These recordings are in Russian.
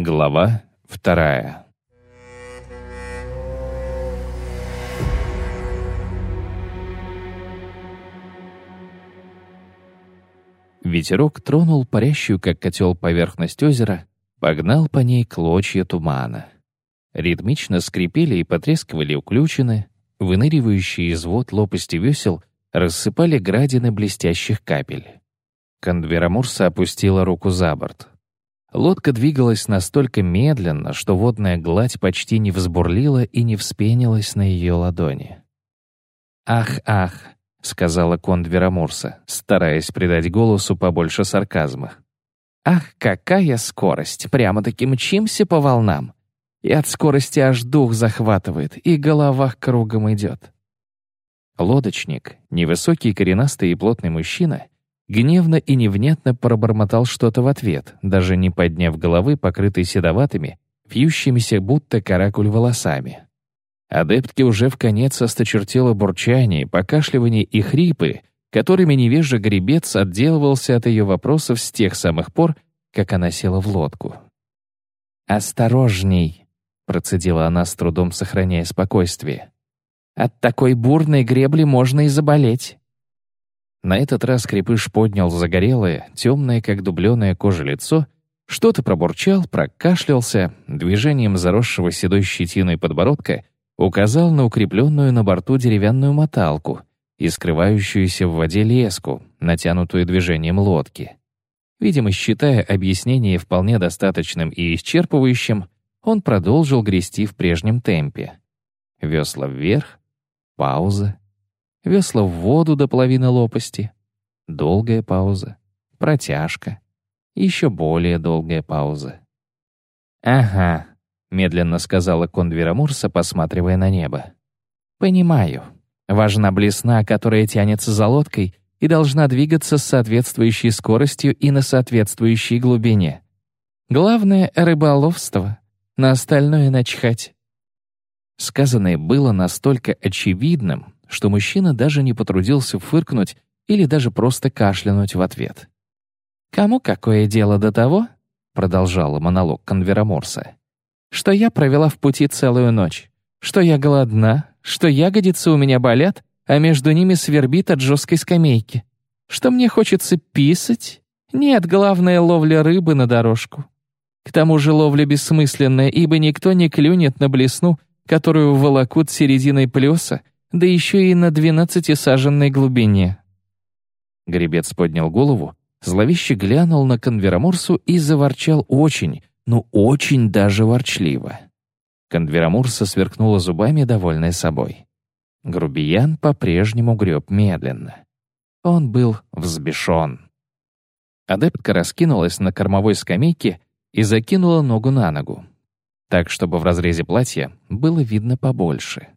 Глава вторая. Ветерок тронул парящую, как котел, поверхность озера, погнал по ней клочья тумана. Ритмично скрипели и потрескивали уключены, выныривающие из вод лопасти весел рассыпали градины блестящих капель. Кондверамурса опустила руку за борт. Лодка двигалась настолько медленно, что водная гладь почти не взбурлила и не вспенилась на ее ладони. «Ах, ах!» — сказала Кондверамурса, стараясь придать голосу побольше сарказма. «Ах, какая скорость! Прямо-таки мчимся по волнам! И от скорости аж дух захватывает, и голова кругом идет!» Лодочник, невысокий, коренастый и плотный мужчина — гневно и невнятно пробормотал что-то в ответ, даже не подняв головы, покрытой седоватыми, вьющимися будто каракуль волосами. Адептке уже в конец осточертело бурчание, покашливание и хрипы, которыми невежа гребец отделывался от ее вопросов с тех самых пор, как она села в лодку. «Осторожней!» — процедила она с трудом, сохраняя спокойствие. «От такой бурной гребли можно и заболеть». На этот раз крепыш поднял загорелое, темное, как дубленая кожа лицо, что-то пробурчал, прокашлялся, движением заросшего седой щетиной подбородка указал на укрепленную на борту деревянную моталку и скрывающуюся в воде леску, натянутую движением лодки. Видимо, считая объяснение вполне достаточным и исчерпывающим, он продолжил грести в прежнем темпе. Весла вверх, пауза, весла в воду до половины лопасти. Долгая пауза, протяжка, еще более долгая пауза. «Ага», — медленно сказала Кондвера Мурса, посматривая на небо. «Понимаю. Важна блесна, которая тянется за лодкой и должна двигаться с соответствующей скоростью и на соответствующей глубине. Главное — рыболовство, на остальное начхать». Сказанное было настолько очевидным, что мужчина даже не потрудился фыркнуть или даже просто кашлянуть в ответ. «Кому какое дело до того?» — продолжала монолог Конвераморса. «Что я провела в пути целую ночь, что я голодна, что ягодицы у меня болят, а между ними свербит от жесткой скамейки, что мне хочется писать. Нет, главное — ловля рыбы на дорожку. К тому же ловля бессмысленная, ибо никто не клюнет на блесну, которую волокут серединой плеса, да еще и на двенадцатисаженной глубине. Гребец поднял голову, зловеще глянул на конверамурсу и заворчал очень, ну очень даже ворчливо. Конверамурса сверкнула зубами, довольная собой. Грубиян по-прежнему греб медленно. Он был взбешен. Адептка раскинулась на кормовой скамейке и закинула ногу на ногу, так, чтобы в разрезе платья было видно побольше.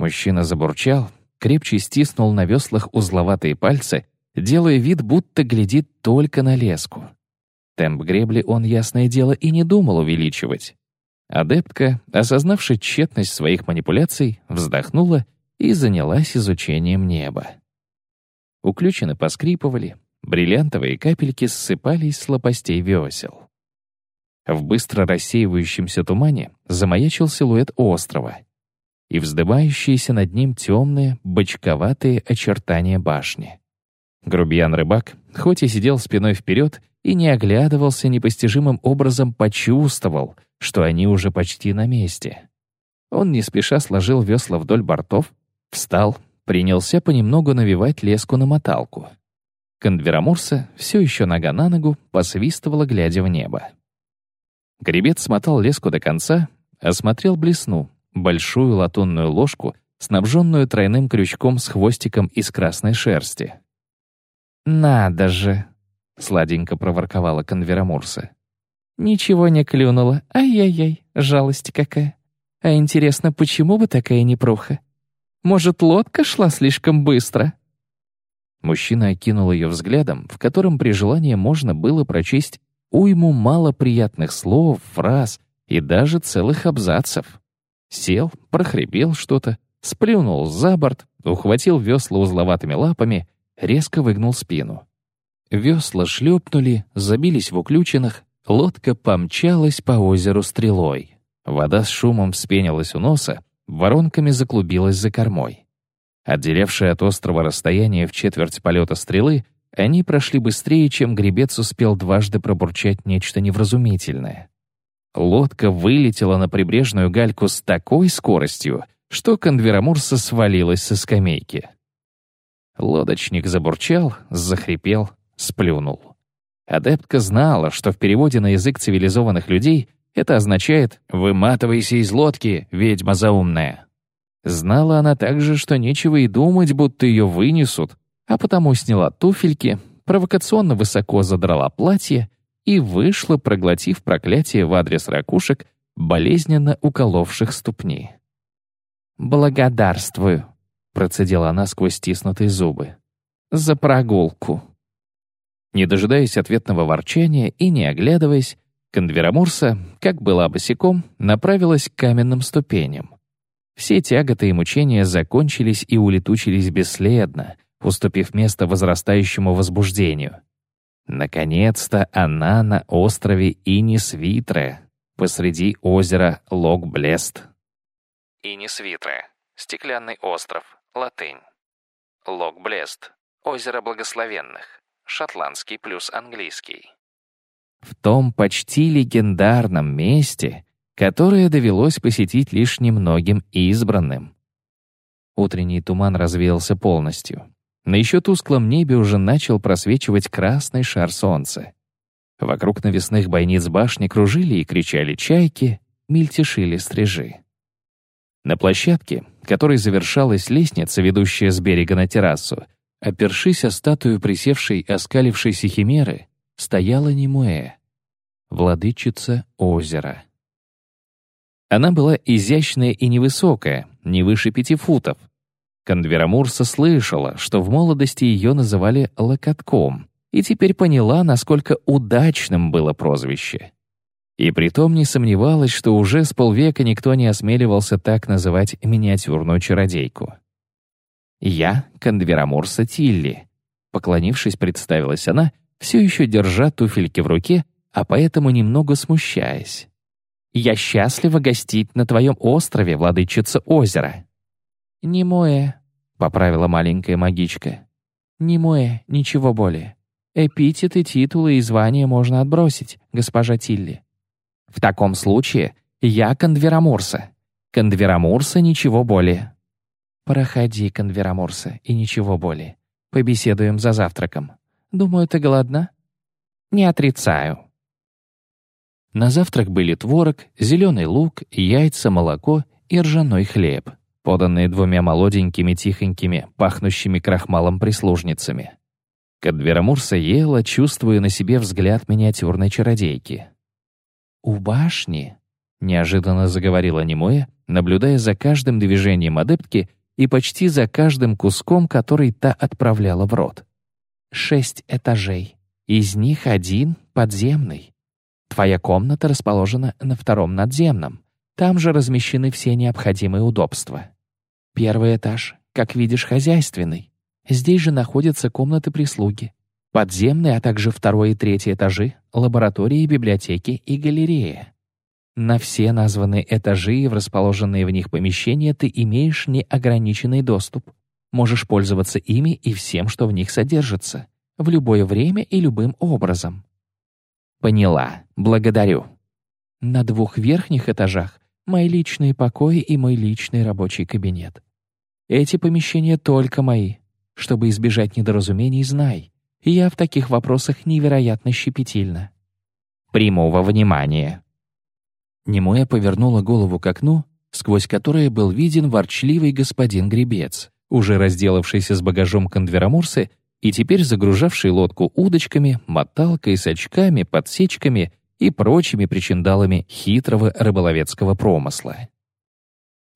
Мужчина забурчал, крепче стиснул на веслах узловатые пальцы, делая вид, будто глядит только на леску. Темп гребли он, ясное дело, и не думал увеличивать. Адептка, осознавши тщетность своих манипуляций, вздохнула и занялась изучением неба. Уключены поскрипывали, бриллиантовые капельки ссыпались с лопастей весел. В быстро рассеивающемся тумане замаячил силуэт острова — и вздымающиеся над ним темные, бочковатые очертания башни. Грубиян-рыбак, хоть и сидел спиной вперед и не оглядывался непостижимым образом, почувствовал, что они уже почти на месте. Он не спеша сложил весла вдоль бортов, встал, принялся понемногу навивать леску на моталку. Кондверамурса, все еще нога на ногу, посвистывала, глядя в небо. Гребец смотал леску до конца, осмотрел блесну, большую латунную ложку, снабженную тройным крючком с хвостиком из красной шерсти. «Надо же!» — сладенько проворковала конверамурса. «Ничего не клюнуло. Ай-яй-яй, жалость какая. А интересно, почему бы такая непруха? Может, лодка шла слишком быстро?» Мужчина окинул ее взглядом, в котором при желании можно было прочесть уйму малоприятных слов, фраз и даже целых абзацев. Сел, прохрипел что-то, сплюнул за борт, ухватил весла узловатыми лапами, резко выгнул спину. Весла шлепнули, забились в уключенных, лодка помчалась по озеру стрелой. Вода с шумом вспенилась у носа, воронками заклубилась за кормой. Отделявшие от острова расстояние в четверть полета стрелы, они прошли быстрее, чем гребец успел дважды пробурчать нечто невразумительное. Лодка вылетела на прибрежную гальку с такой скоростью, что конверамурса свалилась со скамейки. Лодочник забурчал, захрипел, сплюнул. Адептка знала, что в переводе на язык цивилизованных людей это означает «выматывайся из лодки, ведьма заумная». Знала она также, что нечего и думать, будто ее вынесут, а потому сняла туфельки, провокационно высоко задрала платье и вышла, проглотив проклятие в адрес ракушек, болезненно уколовших ступни. «Благодарствую», — процедила она сквозь стиснутые зубы. «За прогулку». Не дожидаясь ответного ворчания и не оглядываясь, Конверамурса, как была босиком, направилась к каменным ступеням. Все тяготы и мучения закончились и улетучились бесследно, уступив место возрастающему возбуждению. Наконец-то она на острове Инисвитре, посреди озера Лог-Блест. Инисвитре — стеклянный остров, латынь. Лог-Блест — озеро благословенных, шотландский плюс английский. В том почти легендарном месте, которое довелось посетить лишь немногим избранным. Утренний туман развеялся полностью. На еще тусклом небе уже начал просвечивать красный шар солнца. Вокруг навесных бойниц башни кружили и кричали чайки, мельтешили стрижи. На площадке, которой завершалась лестница, ведущая с берега на террасу, опершись о статую присевшей оскалившейся химеры, стояла Немуэ, владычица озера. Она была изящная и невысокая, не выше пяти футов, Конверамурса слышала, что в молодости ее называли «локотком», и теперь поняла, насколько удачным было прозвище. И притом не сомневалась, что уже с полвека никто не осмеливался так называть миниатюрную чародейку. «Я Конверамурса Тилли», — поклонившись, представилась она, все еще держа туфельки в руке, а поэтому немного смущаясь. «Я счастлива гостить на твоем острове, владычица озера». «Немое», — поправила маленькая магичка. «Немое, ничего более. Эпитеты, титулы и звания можно отбросить, госпожа Тилли. В таком случае я Конверамурса. Конверамурса ничего более». «Проходи, Конверамурса, и ничего более. Побеседуем за завтраком. Думаю, ты голодна?» «Не отрицаю». На завтрак были творог, зеленый лук, яйца, молоко и ржаной хлеб поданные двумя молоденькими, тихонькими, пахнущими крахмалом прислужницами. Кадверамурса ела, чувствуя на себе взгляд миниатюрной чародейки. «У башни», — неожиданно заговорила Немоя, наблюдая за каждым движением адептки и почти за каждым куском, который та отправляла в рот. «Шесть этажей. Из них один подземный. Твоя комната расположена на втором надземном. Там же размещены все необходимые удобства. Первый этаж, как видишь, хозяйственный. Здесь же находятся комнаты прислуги. Подземные, а также второй и третий этажи, лаборатории, библиотеки и галерея. На все названные этажи и в расположенные в них помещения ты имеешь неограниченный доступ. Можешь пользоваться ими и всем, что в них содержится, в любое время и любым образом. Поняла. Благодарю. На двух верхних этажах мои личные покои и мой личный рабочий кабинет. Эти помещения только мои. Чтобы избежать недоразумений, знай, я в таких вопросах невероятно щепетильна. Приму во внимание. Немоя повернула голову к окну, сквозь которое был виден ворчливый господин Гребец, уже разделавшийся с багажом конверамурсы и теперь загружавший лодку удочками, моталкой с очками, подсечками и прочими причиндалами хитрого рыболовецкого промысла.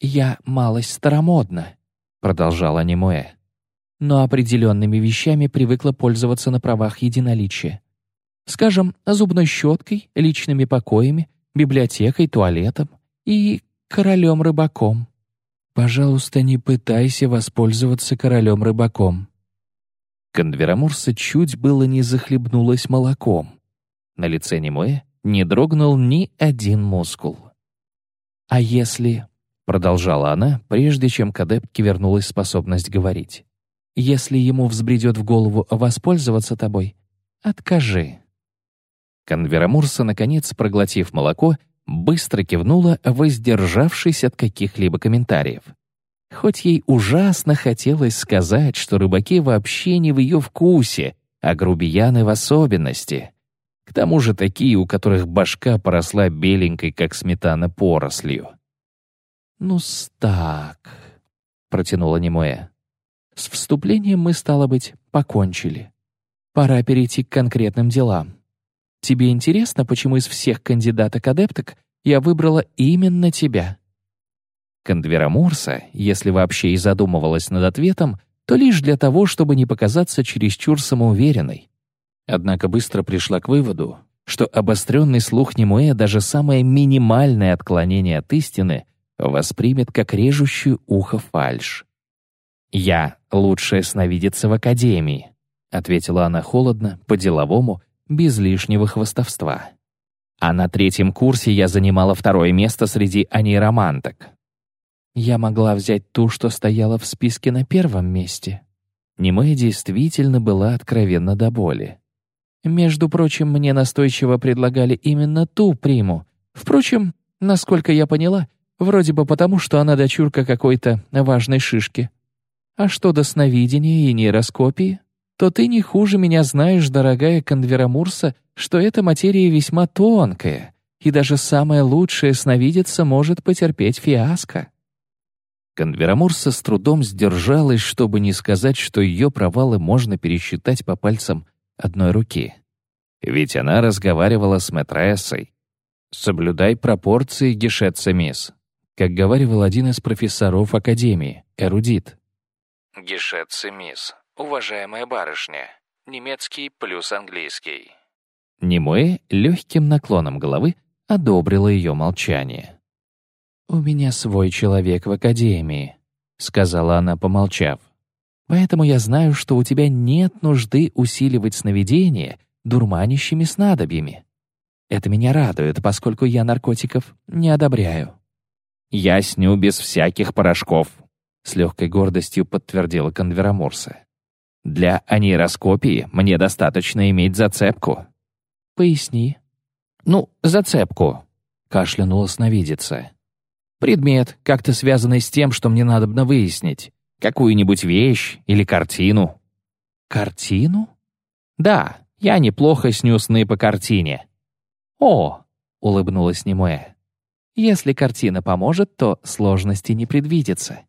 «Я малость старомодна», — продолжала Немуэ, «но определенными вещами привыкла пользоваться на правах единоличия. Скажем, зубной щеткой, личными покоями, библиотекой, туалетом и королем-рыбаком. Пожалуйста, не пытайся воспользоваться королем-рыбаком». Конверамурса чуть было не захлебнулась молоком. На лице Немуэ не дрогнул ни один мускул. «А если...» — продолжала она, прежде чем к адептке вернулась способность говорить. «Если ему взбредет в голову воспользоваться тобой, откажи». Конверамурса, наконец, проглотив молоко, быстро кивнула, воздержавшись от каких-либо комментариев. Хоть ей ужасно хотелось сказать, что рыбаки вообще не в ее вкусе, а грубияны в особенности. К тому же такие, у которых башка поросла беленькой, как сметана, порослью. ну так», — протянула Немуэ. «С вступлением мы, стало быть, покончили. Пора перейти к конкретным делам. Тебе интересно, почему из всех кандидаток-адепток я выбрала именно тебя?» Кондвера Мурса, если вообще и задумывалась над ответом, то лишь для того, чтобы не показаться чересчур самоуверенной. Однако быстро пришла к выводу, что обостренный слух Немуэ даже самое минимальное отклонение от истины воспримет как режущую ухо фальшь. «Я лучшая сновидица в Академии», — ответила она холодно, по-деловому, без лишнего хвастовства. «А на третьем курсе я занимала второе место среди анейроманток. Я могла взять ту, что стояла в списке на первом месте. Немая действительно была откровенно до боли. Между прочим, мне настойчиво предлагали именно ту приму. Впрочем, насколько я поняла, вроде бы потому, что она дочурка какой-то важной шишки. А что до сновидения и нейроскопии, то ты не хуже меня знаешь, дорогая Конверамурса, что эта материя весьма тонкая, и даже самая лучшая сновидица может потерпеть фиаско. Конверамурса с трудом сдержалась, чтобы не сказать, что ее провалы можно пересчитать по пальцам одной руки. Ведь она разговаривала с матрессой. «Соблюдай пропорции, Гешетца мисс», как говаривал один из профессоров Академии, эрудит. Гешетца мисс, уважаемая барышня, немецкий плюс английский. Немуэ легким наклоном головы одобрила ее молчание. «У меня свой человек в академии», — сказала она, помолчав. «Поэтому я знаю, что у тебя нет нужды усиливать сновидения дурманящими снадобьями. Это меня радует, поскольку я наркотиков не одобряю». «Я сню без всяких порошков», — с легкой гордостью подтвердила Конверамурса. «Для анейроскопии мне достаточно иметь зацепку». «Поясни». «Ну, зацепку», — кашлянула сновидица. Предмет, как-то связанный с тем, что мне надо выяснить. Какую-нибудь вещь или картину. Картину? Да, я неплохо сню сны по картине. О, улыбнулась Немуэ. Если картина поможет, то сложности не предвидится.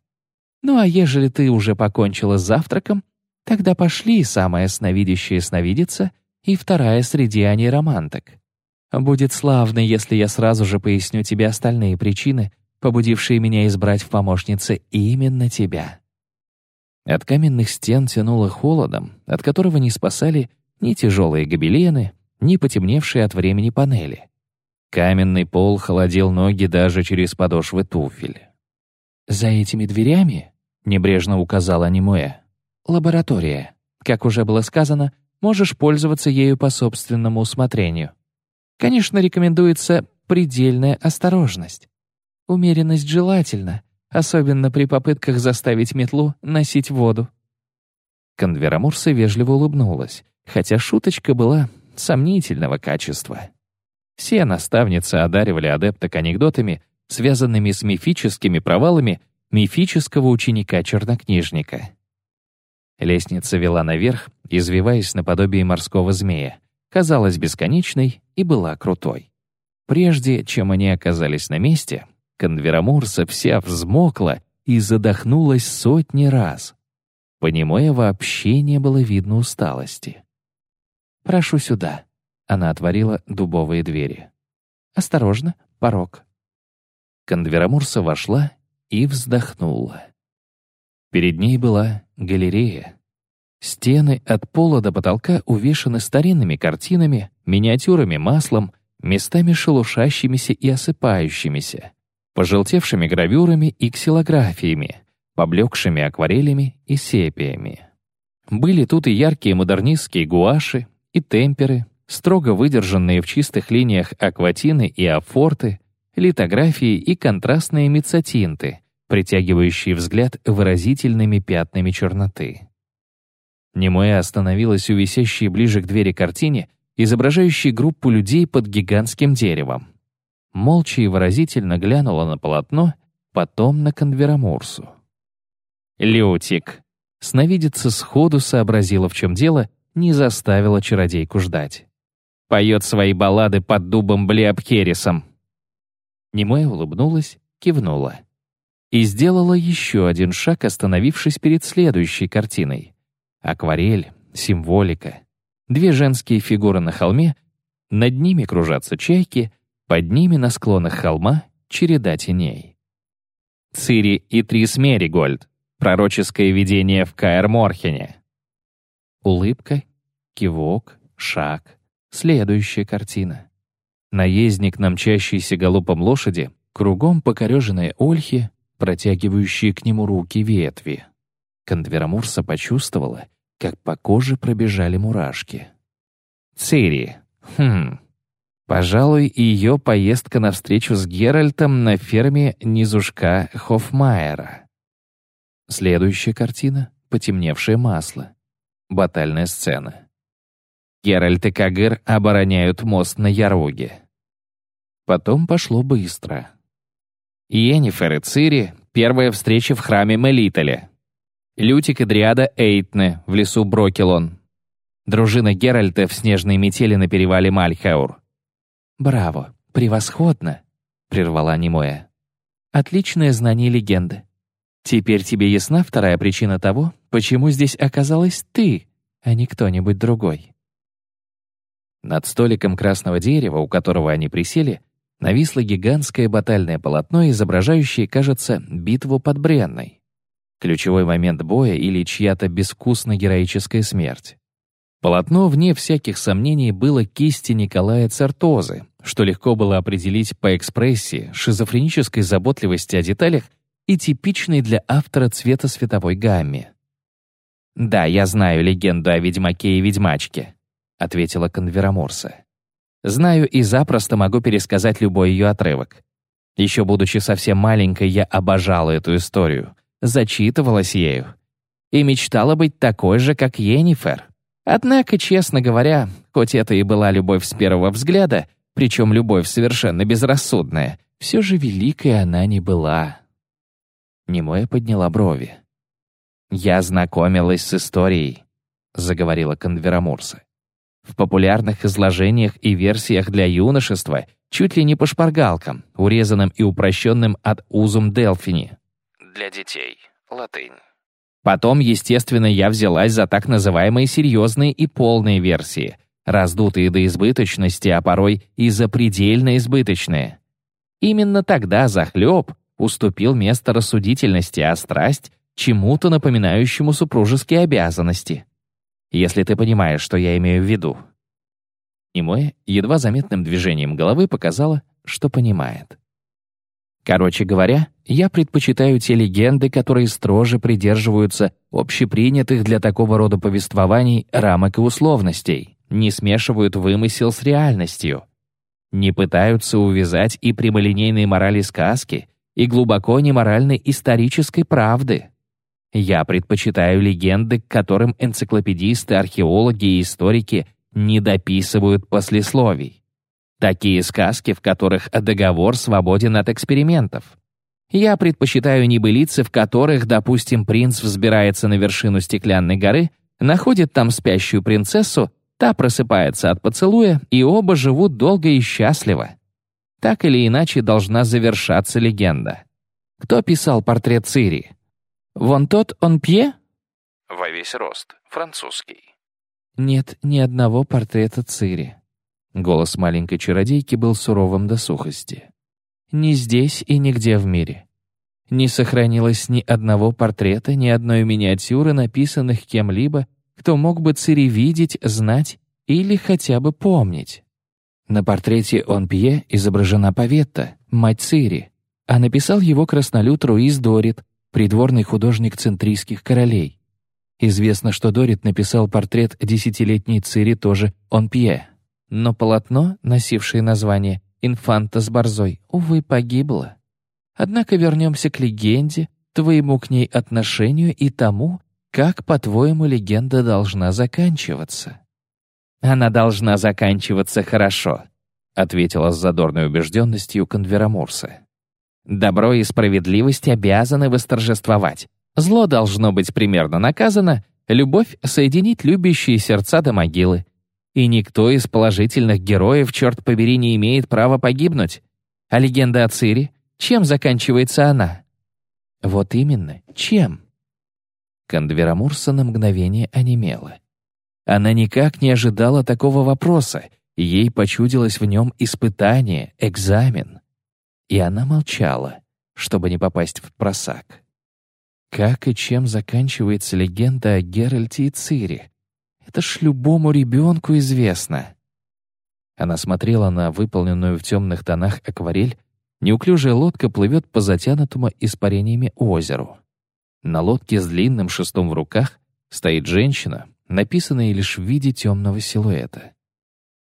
Ну а ежели ты уже покончила с завтраком, тогда пошли самая сновидящая сновидица и вторая среди анейроманток. Будет славно, если я сразу же поясню тебе остальные причины, побудившие меня избрать в помощнице именно тебя. От каменных стен тянуло холодом, от которого не спасали ни тяжелые гобелены, ни потемневшие от времени панели. Каменный пол холодил ноги даже через подошвы туфель. «За этими дверями», — небрежно указала Немуэ, — «лаборатория. Как уже было сказано, можешь пользоваться ею по собственному усмотрению. Конечно, рекомендуется предельная осторожность. Умеренность желательна, особенно при попытках заставить метлу носить воду». Конверамурса вежливо улыбнулась, хотя шуточка была сомнительного качества. Все наставницы одаривали адепток анекдотами, связанными с мифическими провалами мифического ученика-чернокнижника. Лестница вела наверх, извиваясь наподобие морского змея, казалась бесконечной и была крутой. Прежде чем они оказались на месте, Конверамурса вся взмокла и задохнулась сотни раз. По немое вообще не было видно усталости. «Прошу сюда». Она отворила дубовые двери. «Осторожно, порог». Конверамурса вошла и вздохнула. Перед ней была галерея. Стены от пола до потолка увешаны старинными картинами, миниатюрами маслом, местами шелушащимися и осыпающимися пожелтевшими гравюрами и ксилографиями, поблекшими акварелями и сепиями. Были тут и яркие модернистские гуаши, и темперы, строго выдержанные в чистых линиях акватины и афорты, литографии и контрастные мецатинты, притягивающие взгляд выразительными пятнами черноты. Немоя остановилась у висящей ближе к двери картине, изображающей группу людей под гигантским деревом. Молча и выразительно глянула на полотно, потом на конверамурсу. «Лютик!» Сновидица сходу сообразила, в чем дело, не заставила чародейку ждать. Поет свои баллады под дубом Блиабхерисом. Немоя улыбнулась, кивнула. И сделала еще один шаг, остановившись перед следующей картиной. Акварель, символика. Две женские фигуры на холме, над ними кружатся чайки, под ними на склонах холма череда теней. Цири и Трис Меригольд. Пророческое видение в Каэр-Морхене. Улыбка, кивок, шаг. Следующая картина. Наездник на мчащейся галопом лошади, кругом покореженные ольхи, протягивающие к нему руки ветви. Кондверамурса почувствовала, как по коже пробежали мурашки. Цири. Хм. Пожалуй, ее поездка на встречу с Геральтом на ферме низушка Хофмайера. Следующая картина — потемневшее масло. Батальная сцена. Геральт и Кагыр обороняют мост на Яруге. Потом пошло быстро. Йеннифер и Цири — первая встреча в храме Мелитале. Лютик и Дриада Эйтне в лесу Брокелон. Дружина Геральта в снежной метели на перевале Мальхаур. «Браво! Превосходно!» — прервала Немоя. «Отличное знание легенды. Теперь тебе ясна вторая причина того, почему здесь оказалась ты, а не кто-нибудь другой. Над столиком красного дерева, у которого они присели, нависло гигантское батальное полотно, изображающее, кажется, битву под Бренной. Ключевой момент боя или чья-то безвкусно-героическая смерть. Полотно, вне всяких сомнений, было кисти Николая Цартозы, что легко было определить по экспрессии, шизофренической заботливости о деталях и типичный для автора цвета световой гамме. «Да, я знаю легенду о ведьмаке и ведьмачке», — ответила Конвераморса. «Знаю и запросто могу пересказать любой ее отрывок. Еще будучи совсем маленькой, я обожала эту историю, зачитывалась ею и мечтала быть такой же, как Йеннифер. Однако, честно говоря, хоть это и была любовь с первого взгляда, причем любовь совершенно безрассудная, все же великой она не была. Немоя подняла брови. «Я знакомилась с историей», — заговорила Конверамурса. «В популярных изложениях и версиях для юношества чуть ли не по шпаргалкам, урезанным и упрощенным от узум Делфини». Для детей. Латынь. Потом, естественно, я взялась за так называемые серьезные и полные версии, раздутые до избыточности, а порой и запредельно избыточные. Именно тогда захлеб уступил место рассудительности, а страсть — чему-то напоминающему супружеские обязанности. Если ты понимаешь, что я имею в виду. Немоя едва заметным движением головы показала, что понимает. Короче говоря, я предпочитаю те легенды, которые строже придерживаются общепринятых для такого рода повествований рамок и условностей, не смешивают вымысел с реальностью, не пытаются увязать и прямолинейные морали сказки, и глубоко неморальной исторической правды. Я предпочитаю легенды, к которым энциклопедисты, археологи и историки не дописывают послесловий. Такие сказки, в которых договор свободен от экспериментов. Я предпочитаю небылицы, в которых, допустим, принц взбирается на вершину стеклянной горы, находит там спящую принцессу, та просыпается от поцелуя, и оба живут долго и счастливо так или иначе должна завершаться легенда. Кто писал портрет Цири? Вон тот он Пье? Во весь рост. Французский. Нет ни одного портрета Цири. Голос маленькой чародейки был суровым до сухости. Ни здесь и нигде в мире. Не сохранилось ни одного портрета, ни одной миниатюры, написанных кем-либо, кто мог бы Цири видеть, знать или хотя бы помнить. На портрете Онпье изображена Паветта, мать Цири, а написал его краснолюд Руиз Дорит, придворный художник центрийских королей. Известно, что Дорит написал портрет десятилетней Цири тоже Онпье. Но полотно, носившее название «Инфанта с борзой», увы, погибло. Однако вернемся к легенде, твоему к ней отношению и тому, как, по-твоему, легенда должна заканчиваться. «Она должна заканчиваться хорошо», — ответила с задорной убежденностью Конверамурса. «Добро и справедливость обязаны восторжествовать. Зло должно быть примерно наказано, любовь — соединить любящие сердца до могилы. И никто из положительных героев, черт побери, не имеет права погибнуть. А легенда о Цири? Чем заканчивается она? Вот именно, чем? Кондверамурса на мгновение онемела. Она никак не ожидала такого вопроса, ей почудилось в нем испытание, экзамен. И она молчала, чтобы не попасть в просак. Как и чем заканчивается легенда о Геральте и Цири? Это ж любому ребенку известно. Она смотрела на выполненную в темных тонах акварель, неуклюжая лодка плывет по затянутому испарениями озеру. На лодке с длинным шестом в руках стоит женщина, написанная лишь в виде темного силуэта.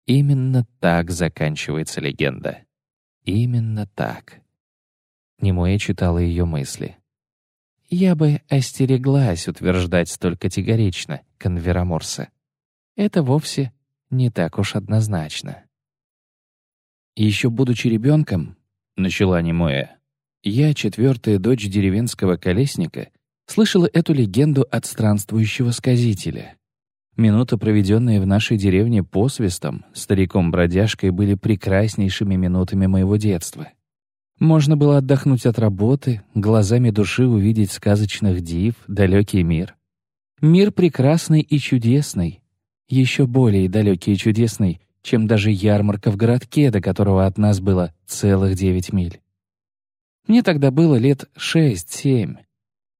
Именно так заканчивается легенда. Именно так. Немуэ читала ее мысли. Я бы остереглась утверждать столь категорично, Конвераморса. Это вовсе не так уж однозначно. Еще будучи ребенком, начала Немоя, я, четвертая дочь деревенского колесника, слышала эту легенду от странствующего сказителя. Минуты, проведенные в нашей деревне посвистом, стариком-бродяжкой, были прекраснейшими минутами моего детства. Можно было отдохнуть от работы, глазами души увидеть сказочных див, далекий мир. Мир прекрасный и чудесный, еще более далекий и чудесный, чем даже ярмарка в городке, до которого от нас было целых девять миль. Мне тогда было лет шесть-семь.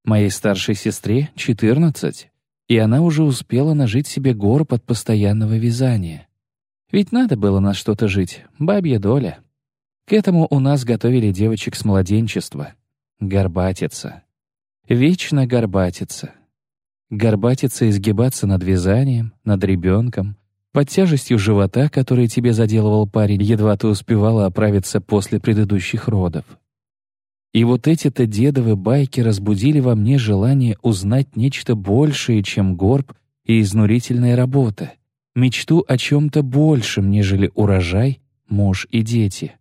Моей старшей сестре — четырнадцать, и она уже успела нажить себе горб от постоянного вязания. Ведь надо было на что-то жить, бабья доля. К этому у нас готовили девочек с младенчества. Горбатиться. Вечно горбатиться. Горбатиться и сгибаться над вязанием, над ребенком, под тяжестью живота, который тебе заделывал парень, едва ты успевала оправиться после предыдущих родов. И вот эти-то дедовы байки разбудили во мне желание узнать нечто большее, чем горб и изнурительная работа, мечту о чем-то большем, нежели урожай, муж и дети.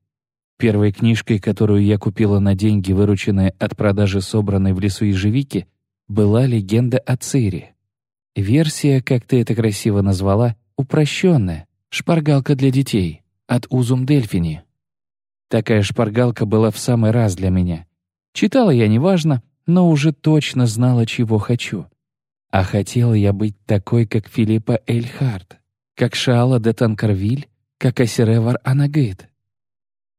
Первой книжкой, которую я купила на деньги, вырученные от продажи собранной в лесу ежевики, была «Легенда о Цири». Версия, как ты это красиво назвала, упрощенная, шпаргалка для детей, от Узум Дельфини. Такая шпаргалка была в самый раз для меня. Читала я неважно, но уже точно знала, чего хочу. А хотела я быть такой, как Филиппа Эльхарт, как Шаала де Танкервиль, как Асиревар Анагейт.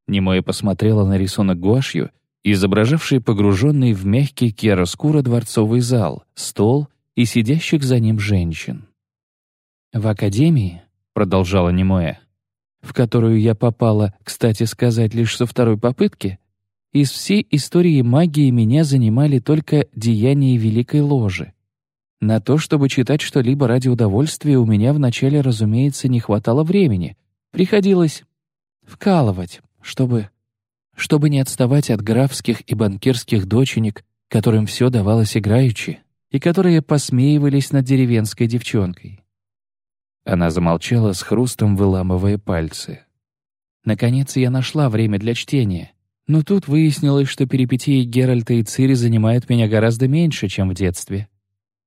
Немоя посмотрела на рисунок гуашью, изображавший погруженный в мягкий кероскура дворцовый зал, стол и сидящих за ним женщин. «В академии», — продолжала Немоя, в которую я попала, кстати сказать, лишь со второй попытки, из всей истории магии меня занимали только деяния Великой Ложи. На то, чтобы читать что-либо ради удовольствия, у меня вначале, разумеется, не хватало времени. Приходилось вкалывать, чтобы... чтобы не отставать от графских и банкирских доченек, которым все давалось играючи, и которые посмеивались над деревенской девчонкой. Она замолчала с хрустом, выламывая пальцы. Наконец я нашла время для чтения, но тут выяснилось, что перипетии Геральта и Цири занимают меня гораздо меньше, чем в детстве.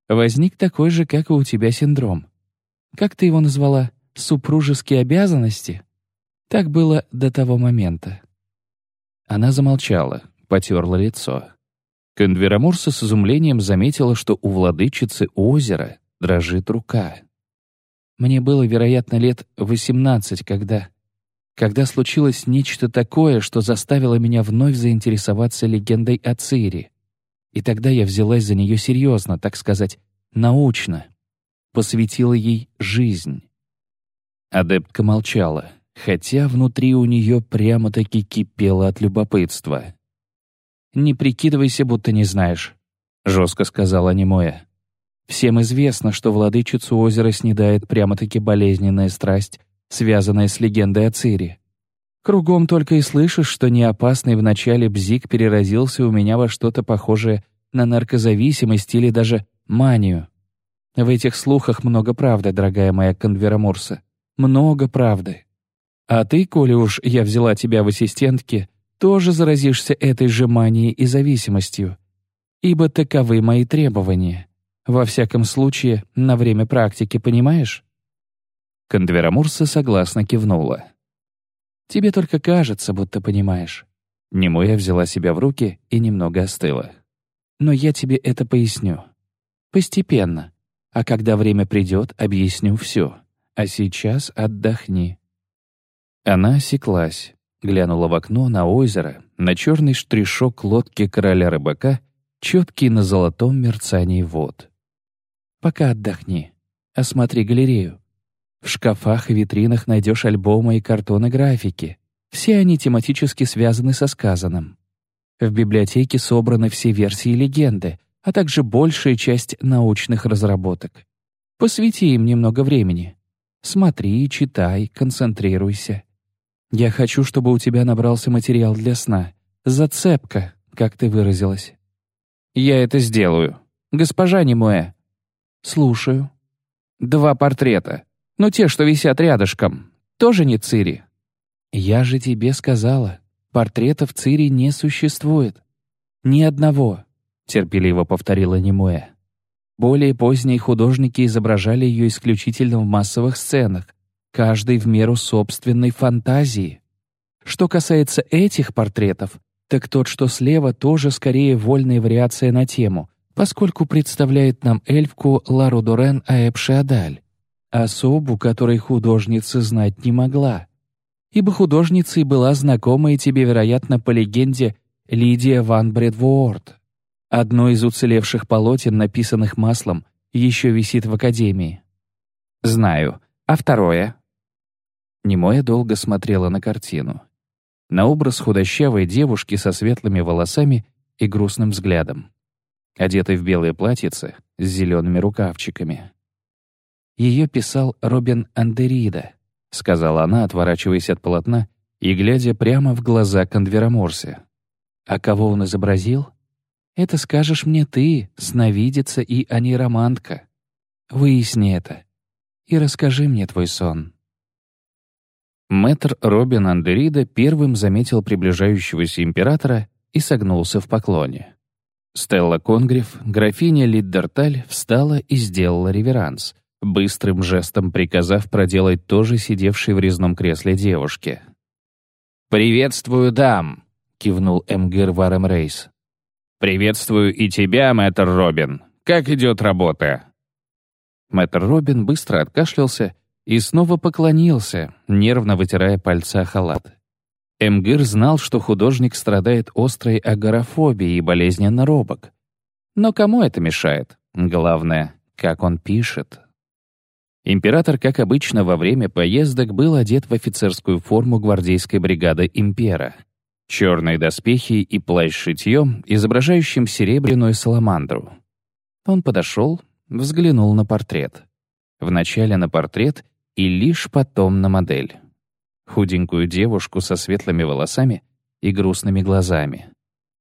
Возник такой же, как и у тебя, синдром. Как ты его назвала? Супружеские обязанности? Так было до того момента. Она замолчала, потерла лицо. Кондверамурса с изумлением заметила, что у владычицы озера дрожит рука. Мне было, вероятно, лет восемнадцать, когда... Когда случилось нечто такое, что заставило меня вновь заинтересоваться легендой о Цири. И тогда я взялась за нее серьезно, так сказать, научно. Посвятила ей жизнь. Адептка молчала хотя внутри у нее прямо-таки кипело от любопытства. «Не прикидывайся, будто не знаешь», — жестко сказала Немоя. «Всем известно, что владычицу озера снедает прямо-таки болезненная страсть связанное с легендой о Цири. Кругом только и слышишь, что неопасный в начале бзик переразился у меня во что-то похожее на наркозависимость или даже манию. В этих слухах много правды, дорогая моя конверамурса. Много правды. А ты, коли уж я взяла тебя в ассистентки, тоже заразишься этой же манией и зависимостью. Ибо таковы мои требования. Во всяком случае, на время практики, понимаешь? Кондверамурса согласно кивнула. «Тебе только кажется, будто понимаешь». Немоя взяла себя в руки и немного остыла. «Но я тебе это поясню. Постепенно. А когда время придет, объясню все. А сейчас отдохни». Она осеклась, глянула в окно на озеро, на черный штришок лодки короля-рыбака, четкий на золотом мерцании вод. «Пока отдохни. Осмотри галерею. В шкафах и витринах найдешь альбомы и картоны графики. Все они тематически связаны со сказанным. В библиотеке собраны все версии легенды, а также большая часть научных разработок. Посвяти им немного времени. Смотри, читай, концентрируйся. Я хочу, чтобы у тебя набрался материал для сна. Зацепка, как ты выразилась. Я это сделаю. Госпожа Немуэ. Слушаю. Два портрета. Но те, что висят рядышком, тоже не Цири. Я же тебе сказала, портретов Цири не существует. Ни одного, терпеливо повторила Немуэ. Более поздние художники изображали ее исключительно в массовых сценах, каждый в меру собственной фантазии. Что касается этих портретов, так тот, что слева, тоже скорее вольная вариация на тему, поскольку представляет нам эльфку Лару Дорен Аэпшиадаль, особу, которой художница знать не могла. Ибо художницей была знакомая тебе, вероятно, по легенде Лидия ван Бредворд. Одно из уцелевших полотен, написанных маслом, еще висит в Академии. Знаю. А второе? Немоя долго смотрела на картину. На образ худощавой девушки со светлыми волосами и грустным взглядом. Одетой в белое платьице с зелеными рукавчиками. Ее писал Робин Андерида, сказала она, отворачиваясь от полотна и глядя прямо в глаза Конвераморсе. А кого он изобразил? Это скажешь мне ты, сновидица и анейромантка. Выясни это и расскажи мне твой сон. Мэтр Робин Андерида первым заметил приближающегося императора и согнулся в поклоне. Стелла Конгриф, графиня Лиддерталь, встала и сделала реверанс, быстрым жестом приказав проделать то же сидевшей в резном кресле девушке. «Приветствую, дам!» — кивнул Эмгир Варем Рейс. «Приветствую и тебя, мэтр Робин. Как идет работа?» Мэтр Робин быстро откашлялся и снова поклонился, нервно вытирая пальца халат. Эмгир знал, что художник страдает острой агорафобией и болезненно робок. Но кому это мешает? Главное, как он пишет. Император, как обычно, во время поездок был одет в офицерскую форму гвардейской бригады «Импера». Черные доспехи и плащ шитьем, изображающим серебряную саламандру. Он подошел, взглянул на портрет. Вначале на портрет и лишь потом на модель. Худенькую девушку со светлыми волосами и грустными глазами.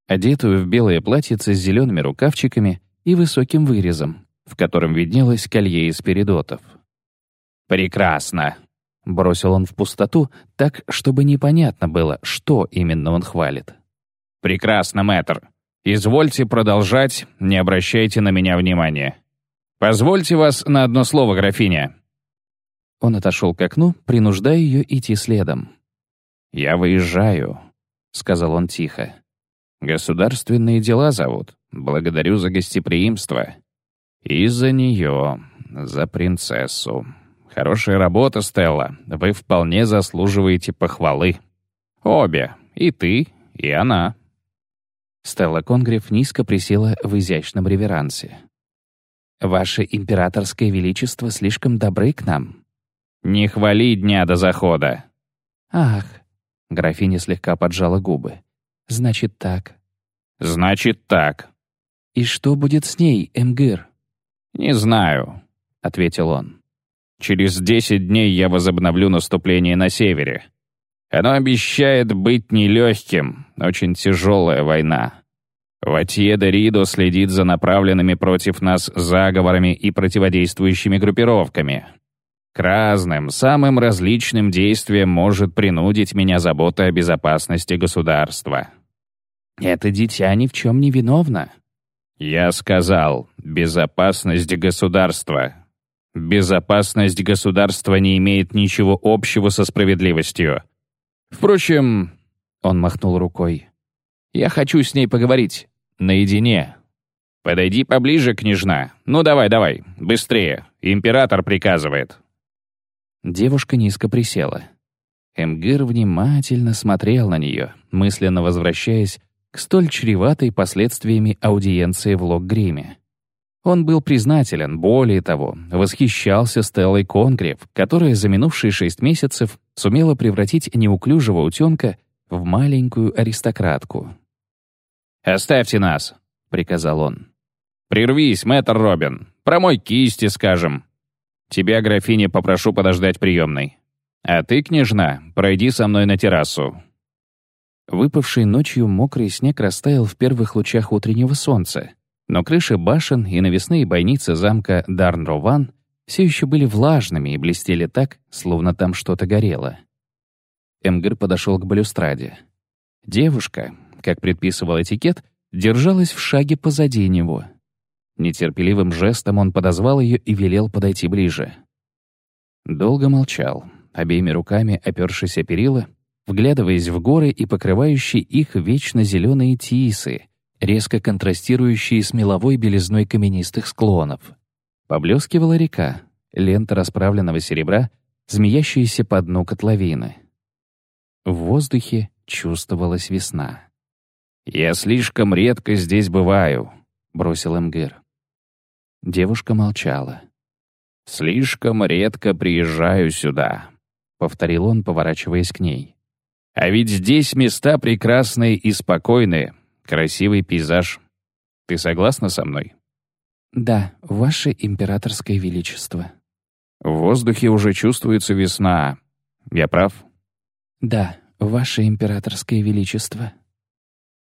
Одетую в белое платьице с зелеными рукавчиками и высоким вырезом, в котором виднелось колье из передотов. «Прекрасно!» — бросил он в пустоту, так, чтобы непонятно было, что именно он хвалит. «Прекрасно, мэтр. Извольте продолжать, не обращайте на меня внимания. Позвольте вас на одно слово, графиня». Он отошел к окну, принуждая ее идти следом. «Я выезжаю», — сказал он тихо. «Государственные дела зовут. Благодарю за гостеприимство. И за нее, за принцессу». Хорошая работа, Стелла. Вы вполне заслуживаете похвалы. Обе. И ты, и она». Стелла Конгрев низко присела в изящном реверансе. «Ваше императорское величество слишком добры к нам». «Не хвали дня до захода». «Ах», — графиня слегка поджала губы. «Значит так». «Значит так». «И что будет с ней, Эмгир?» «Не знаю», — ответил он. Через 10 дней я возобновлю наступление на севере. Оно обещает быть нелегким, очень тяжелая война. Ватье де Ридо следит за направленными против нас заговорами и противодействующими группировками. К разным, самым различным действиям может принудить меня забота о безопасности государства. Это дитя ни в чем не виновно. Я сказал, безопасность государства. Безопасность государства не имеет ничего общего со справедливостью. Впрочем, он махнул рукой. Я хочу с ней поговорить. Наедине. Подойди поближе, княжна. Ну давай, давай, быстрее. Император приказывает. Девушка низко присела. Эмгир внимательно смотрел на нее, мысленно возвращаясь к столь чреватой последствиями аудиенции в Локгриме. Он был признателен, более того, восхищался Стеллой Конгрев, которая за минувшие шесть месяцев сумела превратить неуклюжего утенка в маленькую аристократку. «Оставьте нас», — приказал он. «Прервись, мэтр Робин. Промой кисти, скажем. Тебя, графиня, попрошу подождать приемной. А ты, княжна, пройди со мной на террасу. Выпавший ночью мокрый снег растаял в первых лучах утреннего солнца, но крыши башен и навесные бойницы замка Дарнрован все еще были влажными и блестели так, словно там что-то горело. Эмгер подошел к балюстраде. Девушка, как предписывал этикет, держалась в шаге позади него. Нетерпеливым жестом он подозвал ее и велел подойти ближе. Долго молчал, обеими руками опершись о перила вглядываясь в горы и покрывающие их вечно зеленые тисы, резко контрастирующие с меловой белизной каменистых склонов. Поблескивала река, лента расправленного серебра, змеящаяся по дну котловины. В воздухе чувствовалась весна. «Я слишком редко здесь бываю», — бросил Мгыр. Девушка молчала. «Слишком редко приезжаю сюда», — повторил он, поворачиваясь к ней. А ведь здесь места прекрасные и спокойные, красивый пейзаж. Ты согласна со мной? Да, ваше императорское величество. В воздухе уже чувствуется весна. Я прав? Да, ваше императорское величество.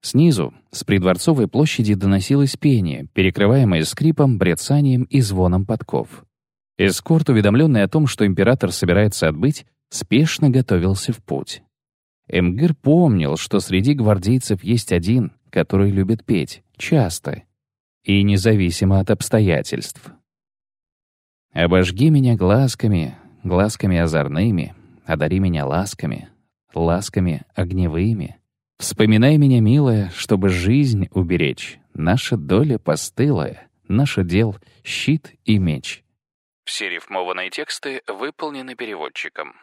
Снизу, с придворцовой площади доносилось пение, перекрываемое скрипом, брецанием и звоном подков. Эскорт, уведомленный о том, что император собирается отбыть, спешно готовился в путь. Эмгир помнил, что среди гвардейцев есть один, который любит петь, часто, и независимо от обстоятельств. «Обожги меня глазками, глазками озорными, одари меня ласками, ласками огневыми. Вспоминай меня, милая, чтобы жизнь уберечь, наша доля постылая, наше дел — щит и меч». Все рифмованные тексты выполнены переводчиком.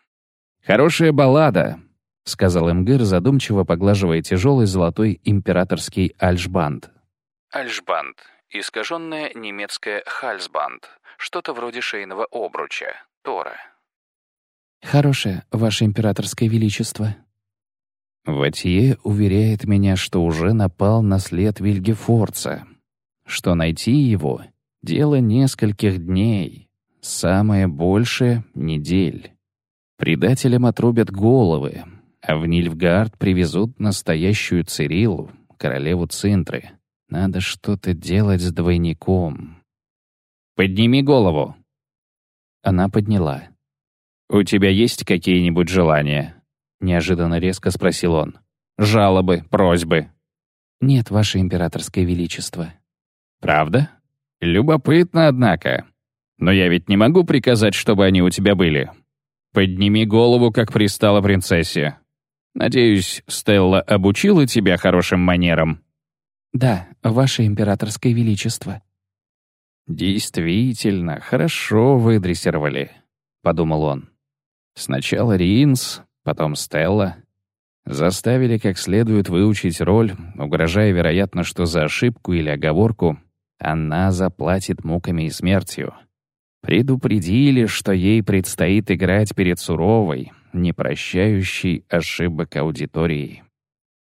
«Хорошая баллада», — сказал Эмгыр, задумчиво поглаживая тяжелый золотой императорский альшбанд. Альшбанд — искаженное немецкое хальсбанд, что-то вроде шейного обруча, тора. «Хорошее, ваше императорское величество». Ватье уверяет меня, что уже напал на след Вильгефорца, что найти его — дело нескольких дней, самое большее — недель. Предателям отрубят головы, а в Нильфгард привезут настоящую Цирилу, королеву Цинтры. Надо что-то делать с двойником. «Подними голову!» Она подняла. «У тебя есть какие-нибудь желания?» Неожиданно резко спросил он. «Жалобы, просьбы?» «Нет, ваше императорское величество». «Правда? Любопытно, однако. Но я ведь не могу приказать, чтобы они у тебя были. Подними голову, как пристала принцессе. Надеюсь, Стелла обучила тебя хорошим манерам?» «Да, ваше императорское величество». «Действительно, хорошо выдрессировали», — подумал он. «Сначала Ринс, потом Стелла. Заставили как следует выучить роль, угрожая, вероятно, что за ошибку или оговорку она заплатит муками и смертью. Предупредили, что ей предстоит играть перед суровой, не прощающей ошибок аудиторией.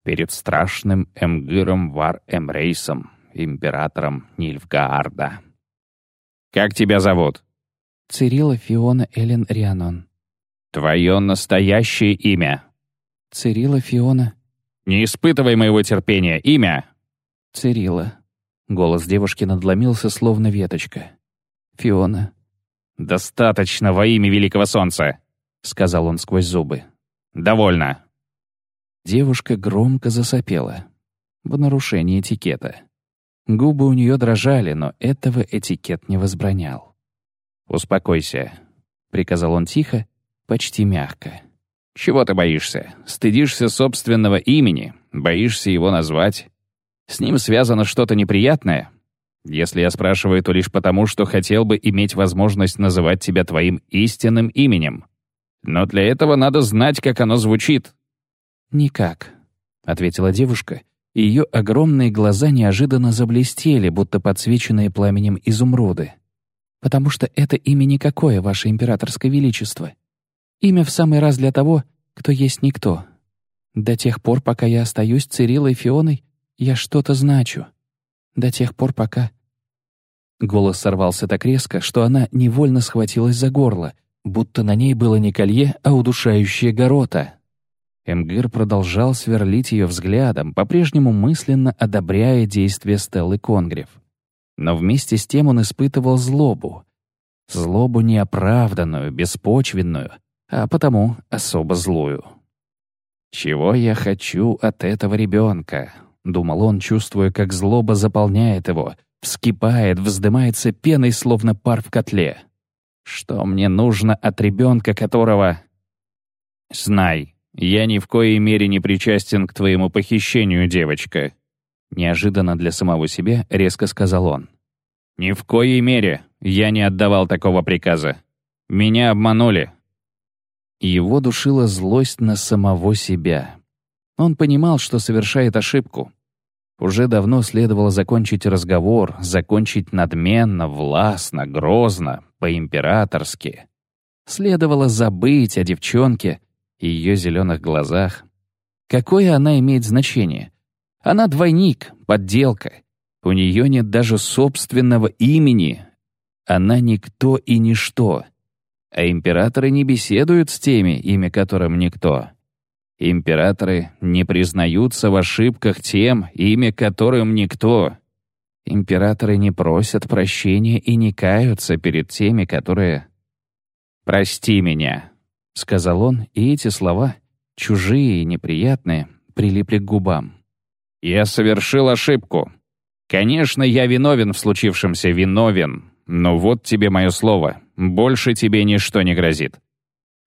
Перед страшным Эмгиром Вар Эмрейсом, императором Нильфгаарда. «Как тебя зовут?» Цирилла Фиона Эллен Рианон». «Твое настоящее имя?» «Цирилла Фиона». «Не испытывай моего терпения. Имя?» «Цирилла». Голос девушки надломился, словно веточка. «Фиона». «Достаточно во имя Великого Солнца», — сказал он сквозь зубы. «Довольно». Девушка громко засопела. В нарушении этикета. Губы у нее дрожали, но этого этикет не возбранял. «Успокойся», — приказал он тихо, почти мягко. «Чего ты боишься? Стыдишься собственного имени? Боишься его назвать? С ним связано что-то неприятное? Если я спрашиваю, то лишь потому, что хотел бы иметь возможность называть тебя твоим истинным именем. Но для этого надо знать, как оно звучит». «Никак», — ответила девушка, и ее огромные глаза неожиданно заблестели, будто подсвеченные пламенем изумруды. «Потому что это имя никакое, ваше императорское величество. Имя в самый раз для того, кто есть никто. До тех пор, пока я остаюсь Цирилой Фионой, я что-то значу. До тех пор, пока...» Голос сорвался так резко, что она невольно схватилась за горло, будто на ней было не колье, а удушающая горота. Эмгир продолжал сверлить ее взглядом, по-прежнему мысленно одобряя действия Стеллы Конгрев. Но вместе с тем он испытывал злобу. Злобу неоправданную, беспочвенную, а потому особо злую. «Чего я хочу от этого ребенка?» — думал он, чувствуя, как злоба заполняет его, вскипает, вздымается пеной, словно пар в котле. Что мне нужно от ребенка, которого... Знай, я ни в коей мере не причастен к твоему похищению, девочка. Неожиданно для самого себя резко сказал он. Ни в коей мере я не отдавал такого приказа. Меня обманули. Его душила злость на самого себя. Он понимал, что совершает ошибку. Уже давно следовало закончить разговор, закончить надменно, властно, грозно, по-императорски. Следовало забыть о девчонке и ее зеленых глазах. Какое она имеет значение? Она двойник, подделка. У нее нет даже собственного имени. Она никто и ничто. А императоры не беседуют с теми, имя которым никто. Императоры не признаются в ошибках тем, имя которым никто. Императоры не просят прощения и не каются перед теми, которые... «Прости меня», — сказал он, и эти слова, чужие и неприятные, прилипли к губам. «Я совершил ошибку. Конечно, я виновен в случившемся, виновен. Но вот тебе мое слово. Больше тебе ничто не грозит.